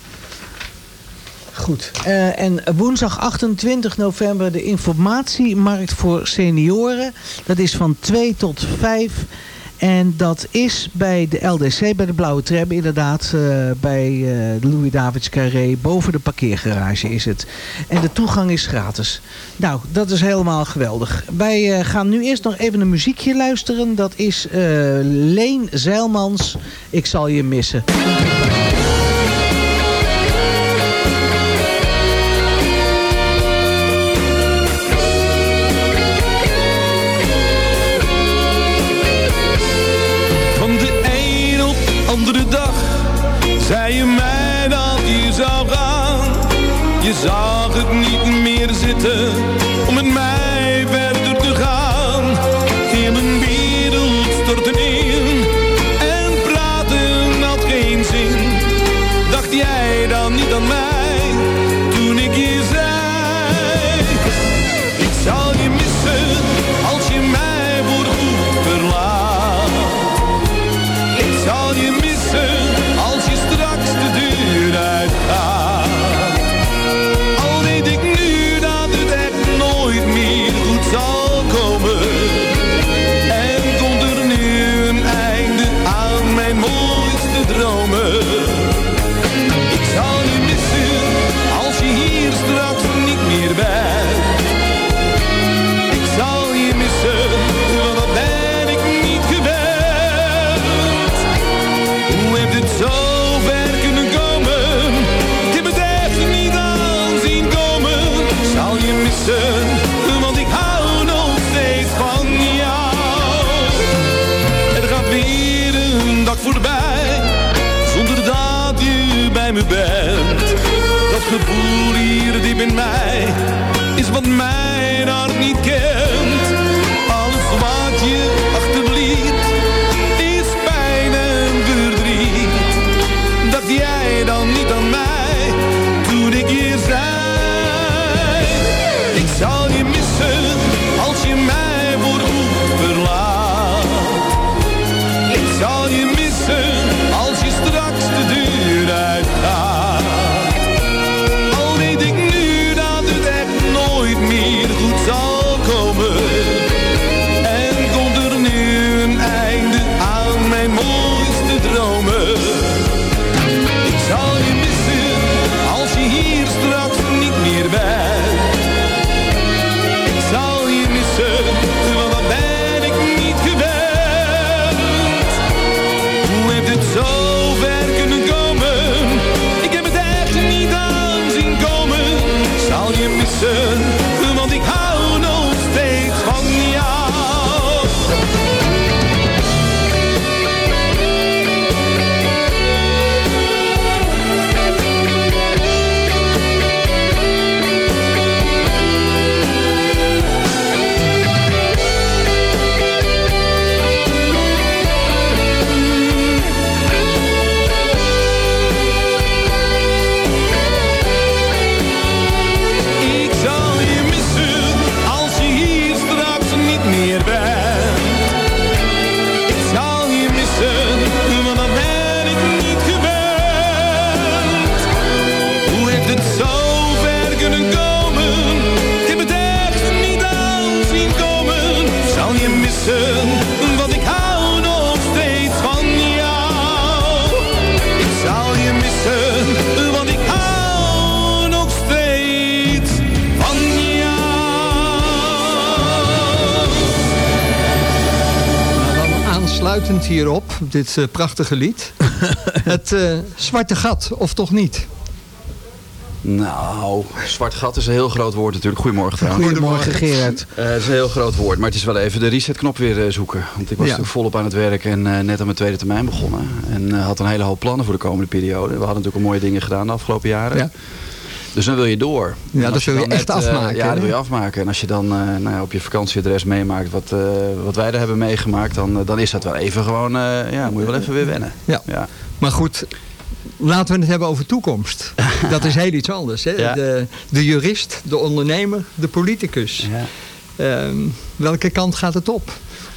Goed. Uh, en woensdag 28 november de informatiemarkt voor senioren. Dat is van 2 tot 5. En dat is bij de LDC, bij de Blauwe Tram inderdaad. eh, bij de Louis Davids Carré. Boven de parkeergarage is het. En de toegang is gratis. Nou, dat is helemaal geweldig. Wij eh, gaan nu eerst nog even een muziekje luisteren. Dat is Leen Zeilmans. Ik zal je missen. Hierop, dit eh, prachtige lied. (laughs) het eh, Zwarte Gat, of toch niet? Nou, zwart gat is een heel groot woord natuurlijk. Goedemorgen trouwens. Goedemorgen Gerard. Eh, het is een heel groot woord, maar het is wel even de resetknop weer zoeken. Want ik was Ja. natuurlijk volop aan het werk en net aan mijn tweede termijn begonnen. En had een hele hoop plannen voor de komende periode. We hadden natuurlijk al mooie dingen gedaan de afgelopen jaren. Ja. Dus dan wil je door. Ja, dat wil je echt net, eh, afmaken, ja, dat wil je afmaken. En als je dan eh, nou ja, op je vakantieadres meemaakt wat, eh, wat wij daar hebben meegemaakt... Dan, dan is dat wel even gewoon, ja, moet je wel even weer wennen. Ja. Ja. Maar goed, laten we het hebben over toekomst. (laughs) Dat is heel iets anders. Hè? Ja. De, de jurist, de ondernemer, de politicus. Ehm, welke kant gaat het op?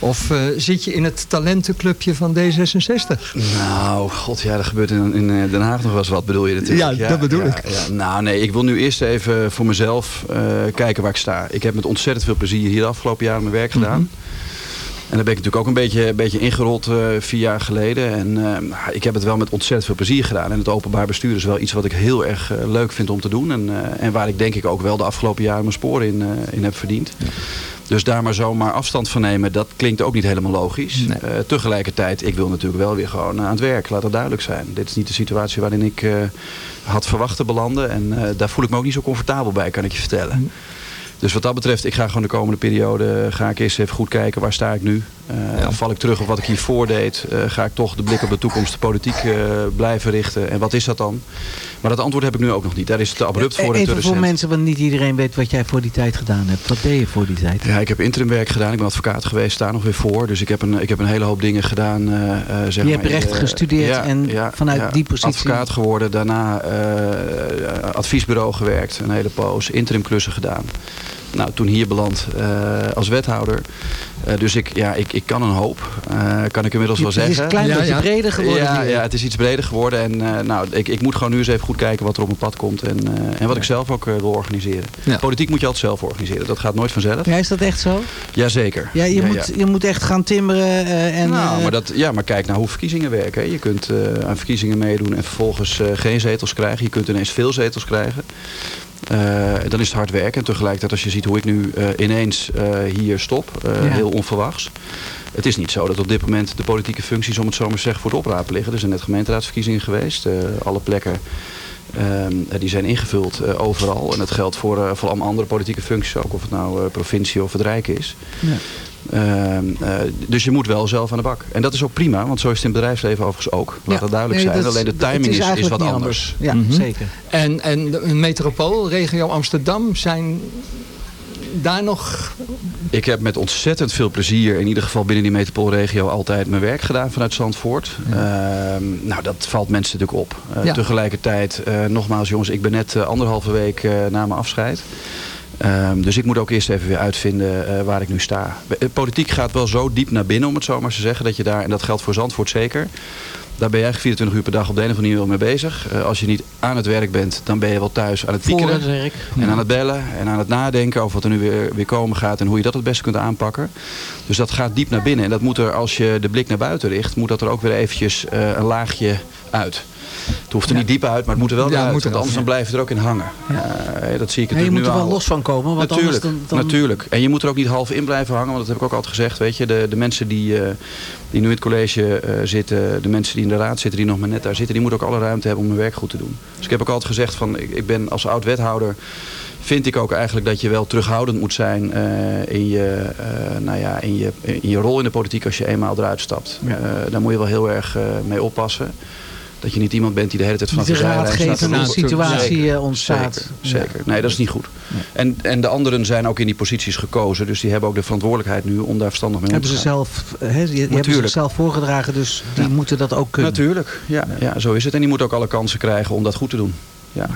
Of eh, zit je in het talentenclubje van D66? Nou, god, ja, er gebeurt in, in eh, Den Haag nog wel eens wat, bedoel je natuurlijk. Ja, dat bedoel ja, ik. ja. nou, nee, ik wil nu eerst even voor mezelf eh, kijken waar ik sta. Ik heb met ontzettend veel plezier hier de afgelopen jaren mijn werk gedaan. En daar ben ik natuurlijk ook een beetje, een beetje ingerold uh, vier jaar geleden. En uh, ik heb het wel met ontzettend veel plezier gedaan. En het openbaar bestuur is wel iets wat ik heel erg uh, leuk vind om te doen. En, en waar ik denk ik ook wel de afgelopen jaren mijn sporen in, in heb verdiend. Ja. Dus daar maar zomaar afstand van nemen, dat klinkt ook niet helemaal logisch. Nee. Uh, tegelijkertijd, ik wil natuurlijk wel weer gewoon aan het werk. Laat dat duidelijk zijn. Dit is niet de situatie waarin ik uh, had verwacht te belanden. En daar voel ik me ook niet zo comfortabel bij, kan ik je vertellen. Mm. Dus wat dat betreft, ik ga gewoon de komende periode ga ik eerst even goed kijken waar sta ik nu. Uh, ja. Val ik terug op wat ik hiervoor deed, uh, ga ik toch de blik op de toekomst, de politiek uh, blijven richten. En wat is dat dan? Maar dat antwoord heb ik nu ook nog niet. Daar is het te abrupt voor. Even voor mensen, want niet iedereen weet wat jij voor die tijd gedaan hebt. Wat deed je voor die tijd? Ja, ik heb interimwerk gedaan. Ik ben advocaat geweest, daar nog weer voor. Dus ik heb een, ik heb een hele hoop dingen gedaan. zeg je hebt recht gestudeerd ja, en ja, vanuit die positie... Advocaat geworden, daarna adviesbureau gewerkt, een hele poos. Interimklussen gedaan. Nou, toen hier beland uh, als wethouder. Uh, dus ik, ja, ik, ik kan een hoop, uh, kan ik inmiddels wel zeggen. Het is een klein ja, beetje ja. breder geworden. Ja, ja, het is iets breder geworden. En nou, ik, ik moet gewoon nu eens even goed kijken wat er op mijn pad komt. En, en wat ik zelf ook wil organiseren. Politiek moet je altijd zelf organiseren. Dat gaat nooit vanzelf. Ja, is dat echt zo? Jazeker. Ja, je, moet, je moet echt gaan timmeren. en, nou, maar dat, ja, maar kijk naar hoe verkiezingen werken. Hè. Je kunt aan verkiezingen meedoen en vervolgens geen zetels krijgen. Je kunt ineens veel zetels krijgen. Uh, dan is het hard werken. En tegelijkertijd als je ziet hoe ik nu uh, ineens uh, hier stop, ja. heel onverwachts. Het is niet zo dat op dit moment de politieke functies, om het zo maar te zeggen, voor het oprapen liggen. Er zijn net gemeenteraadsverkiezingen geweest. alle plekken die zijn ingevuld overal. En dat geldt voor, voor allemaal andere politieke functies ook. Of het nou provincie of het Rijk is. Ja. Uh, uh, dus je moet wel zelf aan de bak. En dat is ook prima, want zo is het in het bedrijfsleven overigens ook. Laat ja, dat duidelijk nee, zijn. Dat, Alleen de timing is, is, is wat anders. anders. Ja, mm -hmm. zeker. En, en de metropool, regio Amsterdam, zijn daar nog... Ik heb met ontzettend veel plezier, in ieder geval binnen die metropoolregio, altijd mijn werk gedaan vanuit Zandvoort. Ja. Uh, nou, dat valt mensen natuurlijk op. Uh, ja. Tegelijkertijd, uh, nogmaals jongens, ik ben net anderhalve week na mijn afscheid. Um, dus ik moet ook eerst even weer uitvinden uh, waar ik nu sta. Politiek gaat wel zo diep naar binnen, om het zo maar te zeggen. Dat je daar, en dat geldt voor Zandvoort zeker. Daar ben je eigenlijk 24 uur per dag op de een of andere manier mee bezig. Uh, als je niet aan het werk bent, dan ben je wel thuis aan het piekeren. Voor het werk. En aan het bellen. En aan het nadenken over wat er nu weer, weer komen gaat. En hoe je dat het beste kunt aanpakken. Dus dat gaat diep naar binnen. En dat moet er, als je de blik naar buiten richt, moet dat er ook weer eventjes uh, een laagje uit. Het hoeft er ja. niet diep uit, maar het moet er wel ja, uit. Want anders dan blijf je er ook in hangen. Ja. Uh, dat zie ik je nu moet er al. wel los van komen. Want natuurlijk, dan, dan... natuurlijk. En je moet er ook niet half in blijven hangen. Want dat heb ik ook altijd gezegd. Weet je, de, de mensen die, uh, die nu in het college uh, zitten. De mensen die in de raad zitten. Die nog maar net daar zitten. Die moeten ook alle ruimte hebben om hun werk goed te doen. Dus ik heb ook altijd gezegd. Van, ik, ik ben als oud wethouder vind ik ook eigenlijk dat je wel terughoudend moet zijn uh, in, je, uh, nou ja, in, je, in je rol in de politiek als je eenmaal eruit stapt. Ja. Uh, daar moet je wel heel erg mee oppassen. Dat je niet iemand bent die de hele tijd van de raadgevende situatie zeker, ontstaat. Zeker, zeker. Nee, dat is niet goed. En, en de anderen zijn ook in die posities gekozen. Dus die hebben ook de verantwoordelijkheid nu om daar verstandig mee om te gaan. Hebben ze zelf, he, die hebben ze zelf voorgedragen, dus die ja. moeten dat ook kunnen. Natuurlijk, ja, ja, zo is het. En die moeten ook alle kansen krijgen om dat goed te doen. Ja.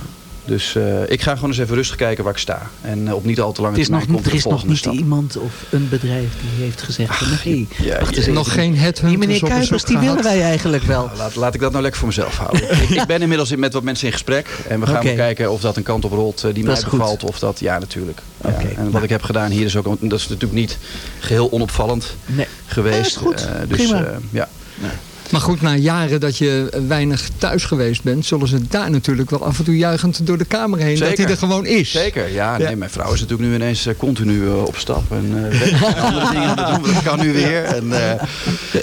Dus uh, ik ga gewoon eens even rustig kijken waar ik sta. En uh, op niet al te lange termijn komt er is nog niet stap. iemand of een bedrijf die heeft gezegd... Ach, nee, ja, wacht, ja, nog geen headhunters Die meneer Kuipers, die willen wij eigenlijk wel. Laat, laat ik dat nou lekker voor mezelf houden. (laughs) ik, ik, ben inmiddels met wat mensen in gesprek. En we gaan okay. kijken of dat een kant op rolt uh, die dat mij bevalt. Of dat, ja natuurlijk. Ja. Okay. En wat nou. ik heb gedaan hier is ook... Dat is natuurlijk niet geheel onopvallend nee. geweest. Ja, goed. dus ja. Nee. Maar goed, na jaren dat je weinig thuis geweest bent... zullen ze daar natuurlijk wel af en toe juichend door de kamer heen... Zeker. dat hij er gewoon is. Zeker, ja. Nee, ja. Mijn vrouw is natuurlijk nu ineens uh, continu uh, op stap. En uh, andere (laughs) dingen doen. Dat kan nu weer. En,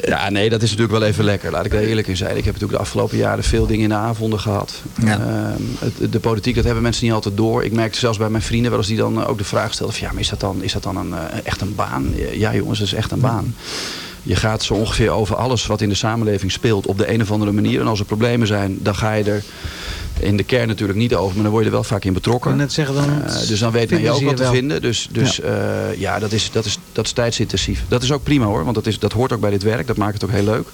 ja, nee, dat is natuurlijk wel even lekker. Laat ik daar eerlijk in zijn. Ik heb natuurlijk de afgelopen jaren veel dingen in de avonden gehad. Ja. Het, de politiek, dat hebben mensen niet altijd door. Ik merkte zelfs bij mijn vrienden wel eens die dan ook de vraag stelden... Van, ja, maar is dat dan, is dat dan een, echt een baan? Ja jongens, dat is echt een baan. Je gaat zo ongeveer over alles wat in de samenleving speelt op de een of andere manier. En als er problemen zijn, dan ga je er in de kern natuurlijk niet over. Maar dan word je er wel vaak in betrokken. Net zeggen, dan uh, dus dan weet men je ook wat te vinden. Dus, dus ja, uh, ja dat, is, dat, is, dat is tijdsintensief. Dat is ook prima hoor. Want dat, is, dat hoort ook bij dit werk. Dat maakt het ook heel leuk.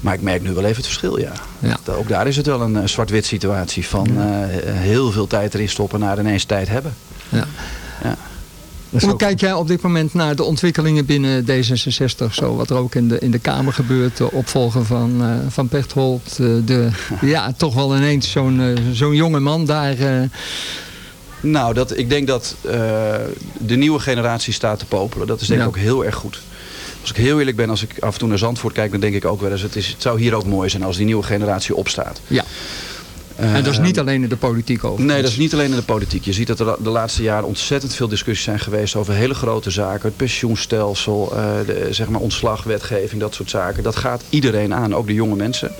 Maar ik merk nu wel even het verschil, ja. ja. Dat, ook daar is het wel een uh, zwart-wit situatie. Van ja. heel veel tijd erin stoppen naar ineens tijd hebben. Ja. ja. Hoe kijk jij op dit moment naar de ontwikkelingen binnen D66? Zo, wat er ook in de, in de Kamer gebeurt. De opvolger van, uh, van Pechtold. Uh, de, (laughs) ja, toch wel ineens zo'n uh, zo'n jonge man daar Nou, dat, ik denk dat de nieuwe generatie staat te popelen. Dat is denk ik Ja. ook heel erg goed. Als ik heel eerlijk ben, als ik af en toe naar Zandvoort kijk... dan denk ik ook wel eens, het, is, het zou hier ook mooi zijn als die nieuwe generatie opstaat. Ja. En dat is niet alleen in de politiek over. Nee, dat is niet alleen in de politiek. Je ziet dat er de laatste jaren ontzettend veel discussies zijn geweest over hele grote zaken. Het pensioenstelsel, eh, de, zeg maar ontslagwetgeving, dat soort zaken. Dat gaat iedereen aan, ook de jonge mensen.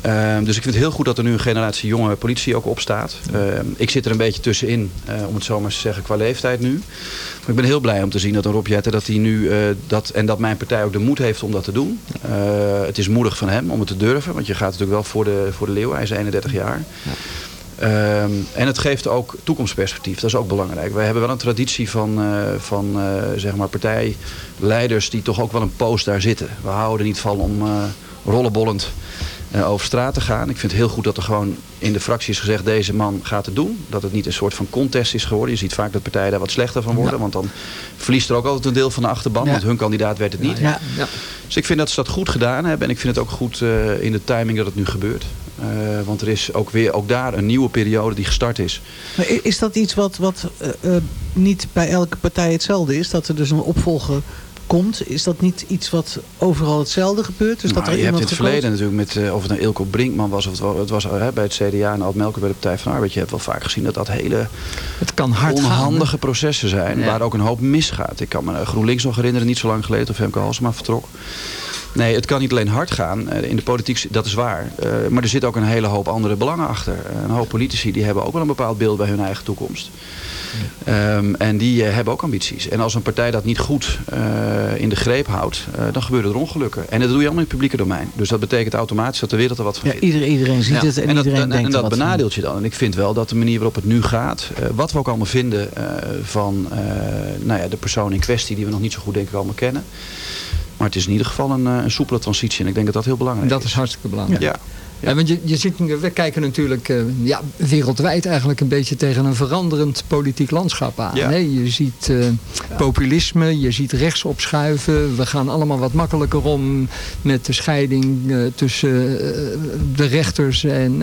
Ehm, dus ik vind het heel goed dat er nu een generatie jonge politie ook opstaat. Ehm, ik zit er een beetje tussenin, eh, om het zo maar te zeggen, qua leeftijd nu. Maar ik ben heel blij om te zien dat een Rob Jetten, dat hij nu, eh, dat, en dat mijn partij ook de moed heeft om dat te doen. Eh, het is moedig van hem om het te durven, want je gaat natuurlijk wel voor de, voor de leeuw. Hij is 31 jaar. Ehm, en het geeft ook toekomstperspectief. Dat is ook belangrijk. Wij hebben wel een traditie van, eh, van zeg maar partijleiders die toch ook wel een post daar zitten. We houden er niet van om rollenbollend eh, over straat te gaan. Ik vind het heel goed dat er gewoon in de fractie is gezegd... deze man gaat het doen. Dat het niet een soort van contest is geworden. Je ziet vaak dat partijen daar wat slechter van worden. Want dan verliest er ook altijd een deel van de achterban. Ja. Want hun kandidaat werd het niet. Ja. Dus ik vind dat ze dat goed gedaan hebben. En ik vind het ook goed eh, in de timing dat het nu gebeurt. Eh, want er is ook weer ook daar een nieuwe periode die gestart is. Maar is dat iets wat, wat niet bij elke partij hetzelfde is? Dat er dus een opvolger komt? Is dat niet iets wat overal hetzelfde gebeurt? Dus dat Nou, er je hebt in iemand het verleden natuurlijk met, eh, of het nou Ilko Brinkman was of het, wa- het was eh, bij het CDA en Ad Melker bij de Partij van de Arbeid. Je hebt wel vaak gezien dat dat hele Het kan hard gaan. onhandige processen zijn Ja. waar ook een hoop misgaat. Ik kan me eh, GroenLinks nog herinneren, niet zo lang geleden, toen Femke Halsema vertrok. Nee, het kan niet alleen hard gaan. Eh, In de politiek, dat is waar. Eh, Maar er zit ook een hele hoop andere belangen achter. Eh, Een hoop politici die hebben ook wel een bepaald beeld bij hun eigen toekomst. Ehm, en die hebben ook ambities. En als een partij dat niet goed in de greep houdt, dan gebeuren er ongelukken. En dat doe je allemaal in het publieke domein. Dus dat betekent automatisch dat de wereld er wat van Ja, iedereen, iedereen ziet het en, dat, iedereen en, denkt en dat wat van. benadeelt je dan. En ik vind wel dat de manier waarop het nu gaat, wat we ook allemaal vinden van nou ja, de persoon in kwestie, die we nog niet zo goed denk ik allemaal kennen. Maar het is in ieder geval een, eh, een soepele transitie. En ik denk dat dat heel belangrijk Dat is. is hartstikke belangrijk. Ja. Ja, want je, je ziet, we kijken natuurlijk eh, ja, wereldwijd eigenlijk een beetje tegen een veranderend politiek landschap aan. Ja. Hè? Je ziet eh, populisme, je ziet rechts opschuiven. We gaan allemaal wat makkelijker om met de scheiding eh, tussen de rechters en,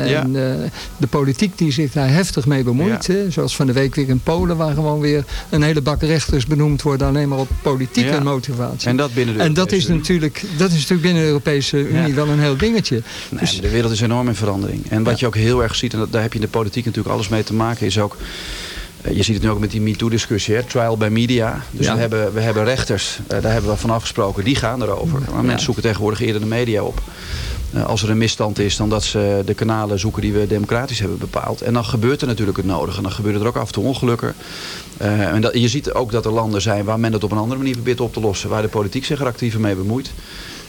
de politiek die zich daar heftig mee bemoeit. Hè? Zoals van de week weer in Polen waar gewoon weer een hele bak rechters benoemd worden alleen maar op politieke motivatie. En dat binnen de En dat Europese is, Unie. natuurlijk, dat is natuurlijk binnen de Europese Unie wel een heel dingetje. Nee, Dus- wereld is enorm in verandering. En wat je ook heel erg ziet, en dat, daar heb je in de politiek natuurlijk alles mee te maken, is ook. eh, Je ziet het nu ook met die MeToo-discussie, trial by media. Dus Ja. we, hebben, we hebben rechters, eh, daar hebben we van afgesproken, die gaan erover. Maar mensen zoeken tegenwoordig eerder de media op. Eh, Als er een misstand is, dan dat ze de kanalen zoeken die we democratisch hebben bepaald. En dan gebeurt er natuurlijk het nodige. En dan gebeuren er ook af en toe ongelukken. En dat, je ziet ook dat er landen zijn waar men het op een andere manier probeert op te lossen. Waar de politiek zich er actiever mee bemoeit.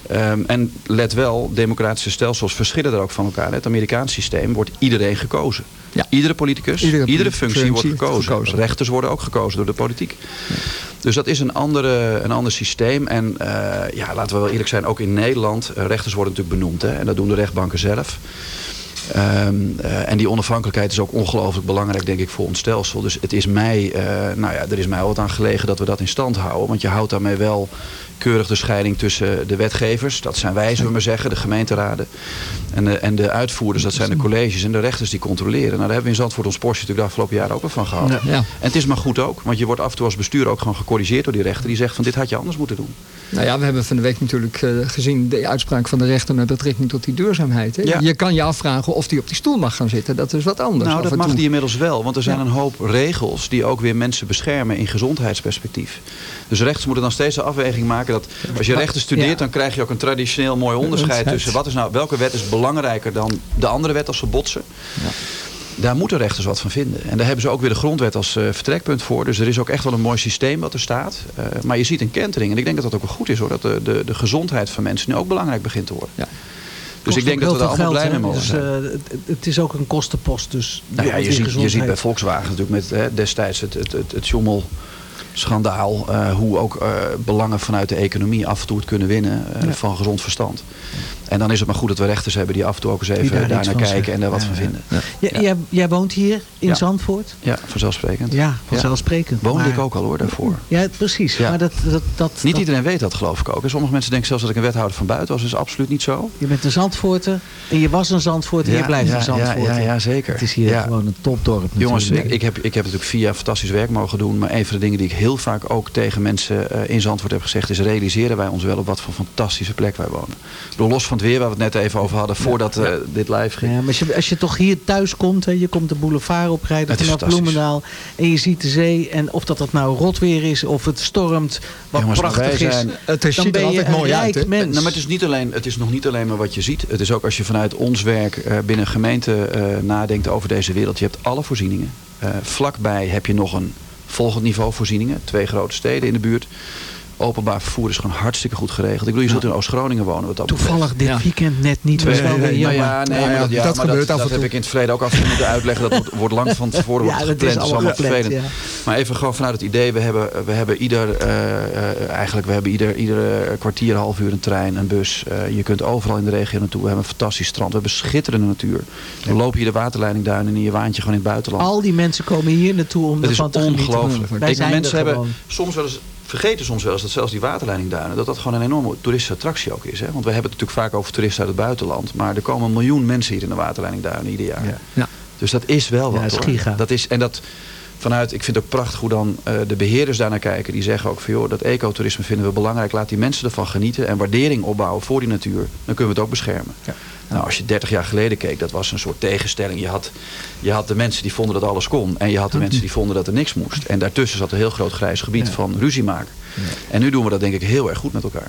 Ehm, en let wel, democratische stelsels verschillen er ook van elkaar. Het Amerikaans systeem wordt iedereen gekozen. Ja. Iedere politicus, Iedere functie, functie wordt gekozen. gekozen. Rechters worden ook gekozen door de politiek. Dus dat is een, andere, een ander systeem. En eh, ja, laten we wel eerlijk zijn, ook in Nederland, eh, rechters worden natuurlijk benoemd. Hè, en dat doen de rechtbanken zelf. Ehm, eh, en die onafhankelijkheid is ook ongelooflijk belangrijk, denk ik, voor ons stelsel. Dus het is mij, eh, nou ja, er is mij wat aan gelegen dat we dat in stand houden. Want je houdt daarmee wel keurig de scheiding tussen de wetgevers, dat zijn wij, zullen we maar zeggen, de gemeenteraden. En de, en de uitvoerders, dat zijn de colleges en de rechters die controleren. Nou, daar hebben we in Zandvoort ons Porsche natuurlijk de afgelopen jaren ook wel van gehad. Ja. Ja. En het is maar goed ook, want je wordt af en toe als bestuur ook gewoon gecorrigeerd door die rechter. Die zegt van dit had je anders moeten doen. Nou ja, we hebben van de week natuurlijk eh, gezien de uitspraak van de rechter met betrekking tot die duurzaamheid. Hè? Ja. Je kan je afvragen of die op die stoel mag gaan zitten. Dat is wat anders. Nou, dat mag toe. die inmiddels wel. Want er zijn Ja. een hoop regels die ook weer mensen beschermen in gezondheidsperspectief. Dus rechters moeten dan steeds de afweging maken dat als je rechten studeert, ja. dan krijg je ook een traditioneel mooi onderscheid tussen wat is nou, welke wet is belangrijker dan de andere wet als ze botsen. Daar moeten rechters wat van vinden. En daar hebben ze ook weer de grondwet als eh, vertrekpunt voor. Dus er is ook echt wel een mooi systeem wat er staat. Eh, maar je ziet een kentering. En ik denk dat dat ook wel goed is hoor. Dat de, de, de gezondheid van mensen nu ook belangrijk begint te worden. Ja. Dus ik denk dat we daar allemaal blij mee mogen dus, zijn. eh, het, is ook een kostenpost. Dus Nou ja, je, ziet, je ziet bij. Volkswagen natuurlijk met hè, destijds het, het, het, het Jommel schandaal eh, hoe ook eh, belangen vanuit de economie af en toe het kunnen winnen eh, Ja. van gezond verstand. En dan is het maar goed dat we rechters hebben die af en toe ook eens even daar naar kijken en daar wat Ja, van ja. vinden. Ja, Jij, jij woont hier in Ja. Zandvoort? Ja, vanzelfsprekend. Ja, vanzelfsprekend. Woonde Maar- ik ook al hoor daarvoor. Ja, precies. Ja. Maar dat, dat, dat, Niet dat- iedereen weet dat geloof ik ook. En sommige mensen denken zelfs dat ik een wethouder van buiten was. Dat is absoluut niet zo. Je bent een Zandvoorter en je was een Zandvoorter en je blijft ja, een Zandvoorter. Ja, ja, ja, zeker. Het is hier Ja. gewoon een topdorp Jongens, ik, natuurlijk. ik, heb, ik heb natuurlijk vier jaar fantastisch werk mogen doen. Maar een van de dingen die ik heel vaak ook tegen mensen eh, in Zandvoort heb gezegd... is realiseren wij ons wel op wat voor fantastische plek wij wonen. Ik bedoel, los van het weer waar we het net even over hadden... voordat eh, dit live ging. Ja, maar als je, als je toch hier thuis komt, hè, je komt de boulevard oprijden Het is vanaf. Bloemendaal en je ziet de zee en of dat, dat nou rot weer is of het stormt, wat Jongens, prachtig is, zijn- dan ben je een rijk mens. Nou, maar het, is niet alleen, het is nog niet alleen maar wat je ziet. Het is ook als je vanuit ons werk eh, binnen een gemeente eh, nadenkt over deze wereld. Je hebt alle voorzieningen. Eh, vlakbij heb je nog een volgend niveau voorzieningen. Twee grote steden in de buurt. Openbaar vervoer is gewoon hartstikke goed geregeld. Ik bedoel, je zult in Oost-Groningen wonen. Wat dat Toevallig dit weekend net niet. Nou jammer. ja, nee, maar dat, ja, dat maar gebeurt dat, af en dat heb ik in het verleden ook af moeten (laughs) uitleggen. Dat wordt, wordt lang van tevoren Ja, wordt dat is gepland. Dat is allemaal vervelend. Maar even gewoon vanuit het idee. We hebben, we hebben ieder, eh, eh, eigenlijk, we hebben ieder, ieder kwartier, half uur een trein, een bus. Eh, je kunt overal in de regio naartoe. We hebben een fantastisch strand. We hebben schitterende natuur. We lopen hier de waterleidingduinen in je waantje gewoon in het buitenland. Al die mensen komen hier naartoe om Het is ervan te genieten. ongelooflijk. Wij Ik, zijn mensen hebben soms wel eens, vergeten soms wel eens dat zelfs die waterleidingduinen, dat dat gewoon een enorme toeristische attractie ook is. Hè? Want we hebben het natuurlijk vaak over toeristen uit het buitenland. Maar er komen een miljoen mensen hier in de waterleidingduinen ieder jaar. Ja. Dus dat is wel wat. Ja, dat is giga. Dat is, en dat vanuit, ik vind het ook prachtig hoe dan eh, de beheerders daarnaar kijken. Die zeggen ook van joh, dat ecotourisme vinden we belangrijk. Laat die mensen ervan genieten en waardering opbouwen voor die natuur. Dan kunnen we het ook beschermen. Nou, als je 30 jaar geleden keek, dat was een soort tegenstelling. Je had, je had de mensen die vonden dat alles kon. En je had de mensen die vonden dat er niks moest. En daartussen zat een heel groot grijs gebied van ruzie maken. En nu doen we dat denk ik heel erg goed met elkaar.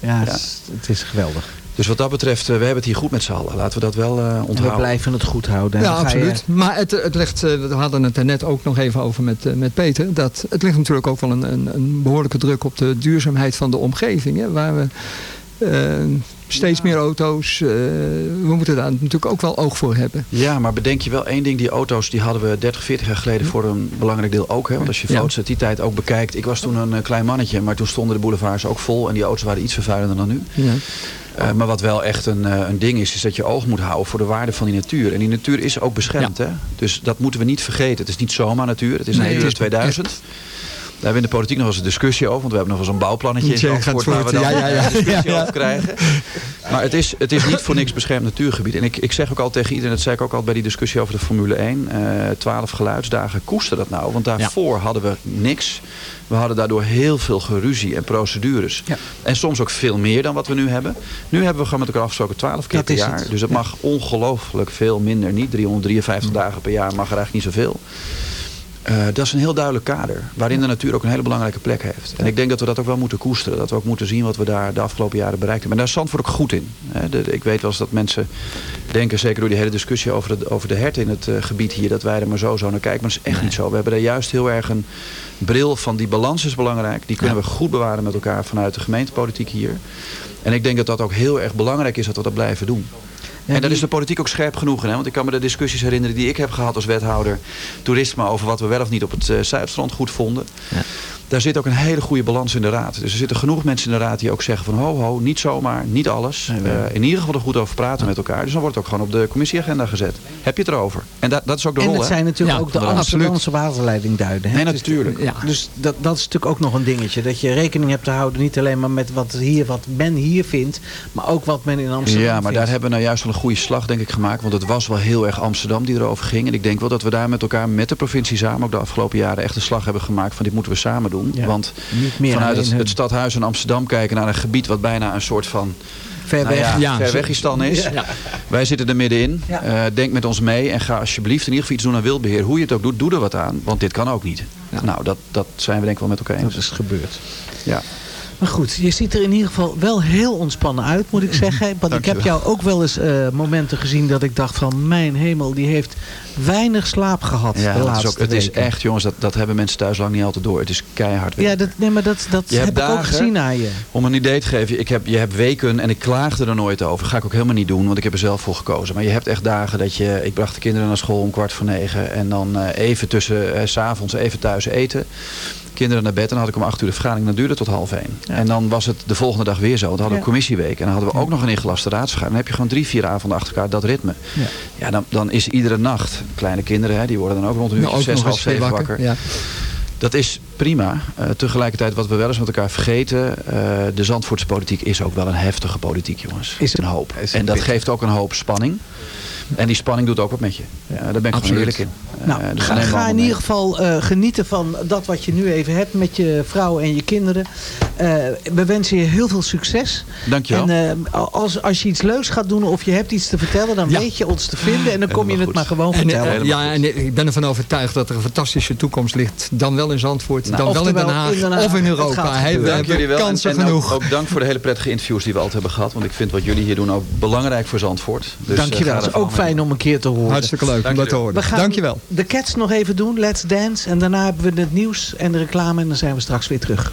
Ja, het is- het is geweldig. Dus wat dat betreft, eh, we hebben het hier goed met z'n allen. Laten we dat wel eh En we onthouden. blijven het goed houden. En Ja, je- absoluut. Maar het, het ligt, eh, we hadden het er net ook nog even over met, eh, met Peter. Dat het ligt natuurlijk ook wel een, een, een behoorlijke druk op de duurzaamheid van de omgeving. Hè, waar we eh, steeds meer auto's. eh, we moeten daar natuurlijk ook wel oog voor hebben. Ja, maar bedenk je wel één ding. Die auto's die hadden we 30, 40 jaar geleden voor een belangrijk deel ook. Hè? Want als je Ja. foto's uit die tijd ook bekijkt. Ik was toen een eh, klein mannetje, maar toen stonden de boulevards ook vol. En die auto's waren iets vervuilender dan nu. Ja. Maar wat wel echt een, een ding is, is dat je oog moet houden voor de waarde van die natuur. En die natuur is ook beschermd. Hè? Dus dat moeten we niet vergeten. Het is niet zomaar natuur. Het is Nee, Natura het is 2000. Daar hebben we in de politiek nog eens een discussie over. Want we hebben nog eens een bouwplannetje in Zandvoort waar we dan. Ja, ja, ja. een discussie over krijgen. (laughs) Maar het is, het is niet voor niks beschermd natuurgebied. En ik, ik zeg ook al tegen iedereen, dat zei ik ook al bij die discussie over de Formule 1. eh 12 geluidsdagen, koester dat nou. Want daarvoor hadden we niks. We hadden daardoor heel veel geruzie en procedures. En soms ook veel meer dan wat we nu hebben. Nu hebben we gewoon met elkaar afgesproken 12 keer Dat per jaar. het. Dus het mag ongelooflijk veel minder. Niet 353 dagen per jaar mag er eigenlijk niet zoveel. Eh, dat is een heel duidelijk kader. Waarin de natuur ook een hele belangrijke plek heeft. En ik denk dat we dat ook wel moeten koesteren. Dat we ook moeten zien wat we daar de afgelopen jaren bereikt hebben. En daar is Zandvoort ook goed in. Hè. De- ik weet wel eens dat mensen denken, zeker door die hele discussie over de, over de herten in het eh, gebied hier, dat wij er maar zo zo naar kijken. Maar dat is echt niet zo. We hebben daar juist heel erg een bril van die balans is belangrijk. Die kunnen we goed bewaren met elkaar vanuit de gemeentepolitiek hier. En ik denk dat dat ook heel erg belangrijk is dat we dat blijven doen. En daar is de politiek ook scherp genoeg in. Hè? Want ik kan me de discussies herinneren die ik heb gehad als wethouder toerisme over wat we wel of niet op het eh, Zuidstrand goed vonden. Daar zit ook een hele goede balans in de raad. Dus er zitten genoeg mensen in de raad die ook zeggen van ho ho, niet zomaar, niet alles. Eh, in ieder geval er goed over praten met elkaar. Dus dan wordt het ook gewoon op de commissieagenda gezet. Heb je het erover? En dat, dat is ook de en rol. het hè? zijn natuurlijk ook de. Amsterdamse waterleidingduinen. hè? Nee, Dus- natuurlijk. Ja. Dus dat, dat is natuurlijk ook nog een dingetje. Dat je rekening hebt te houden niet alleen maar met wat, hier, wat men hier vindt. Maar ook wat men in Amsterdam Ja, maar vindt. daar hebben we nou juist wel een goede slag denk ik gemaakt. Want het was wel heel erg Amsterdam die erover ging. En ik denk wel dat we daar met elkaar, met de provincie samen... ook de afgelopen jaren echt een slag hebben gemaakt van dit moeten we samen doen. Ja. Want Niet meer vanuit het, stadhuis in Amsterdam kijken naar een gebied... wat bijna een soort van... Ver nou weg. Ja, ver is. Ja. Wij zitten er middenin. Eh, denk met ons mee en ga alsjeblieft in ieder geval iets doen aan wildbeheer. Hoe je het ook doet, doe er wat aan. Want dit kan ook niet. Nou, dat, dat zijn we denk ik wel met elkaar eens. Dat is gebeurd. Ja. Maar goed, je ziet er in ieder geval wel heel ontspannen uit, moet ik zeggen. Want ik heb jou ook wel eens eh, momenten gezien dat ik dacht van... mijn hemel, die heeft weinig slaap gehad Ja, de laatste is ook, het is echt, jongens, dat, dat hebben mensen thuis lang niet altijd door. Het is keihard werken. Ja, dat, nee, maar dat, dat Je heb ik ook gezien aan je. Om een idee te geven, ik heb, je hebt weken en ik klaagde er nooit over. Ga ik ook helemaal niet doen, want ik heb er zelf voor gekozen. Maar je hebt echt dagen dat je... Ik bracht de kinderen naar school om kwart voor negen. En dan eh, even tussen, eh, s s'avonds even thuis eten. Kinderen naar bed. En dan had ik om acht uur de vergadering. Dan duurde het tot half één. En dan was het de volgende dag weer zo. Dan hadden we commissieweek. En dan hadden we ook nog een ingelaste raadsvergadering. Dan heb je gewoon drie, vier avonden achter elkaar dat ritme. Ja, dan, dan is iedere nacht, kleine kinderen, hè, die worden dan ook rond een uurtje ook zes, half zeven wakker. Ja. Dat is prima. Eh, tegelijkertijd wat we wel eens met elkaar vergeten. eh, de Zandvoortse politiek is ook wel een heftige politiek jongens. Is een hoop. En dat geeft ook een hoop spanning. En die spanning doet ook wat met je. Ja, daar ben ik gewoon Absoluut. eerlijk in. Nou, Eh, dus ga, in ieder geval eh, genieten van dat wat je nu even hebt met je vrouw en je kinderen. Eh, we wensen je heel veel succes. Dankjewel. En eh, als, als je iets leuks gaat doen of je hebt iets te vertellen, dan Ja. weet je ons te vinden en dan kom je het maar gewoon En, vertellen. ja, en ik ben ervan overtuigd dat er een fantastische toekomst ligt. Dan wel in Zandvoort, Nou, dan wel in Den, Haag, in Den Haag. of in Europa. Hey, we. Dank jullie hebben wel. kansen en en genoeg. Ook, ook dank voor de hele prettige interviews die we altijd hebben gehad. Want ik vind wat jullie hier doen ook belangrijk voor Zandvoort. Dus, is ervan ook fijn om een keer te horen. Hartstikke leuk om dat te horen. We gaan Dankjewel. de Cats nog even doen. Let's Dance. En daarna hebben we het nieuws en de reclame. En dan zijn we straks weer terug.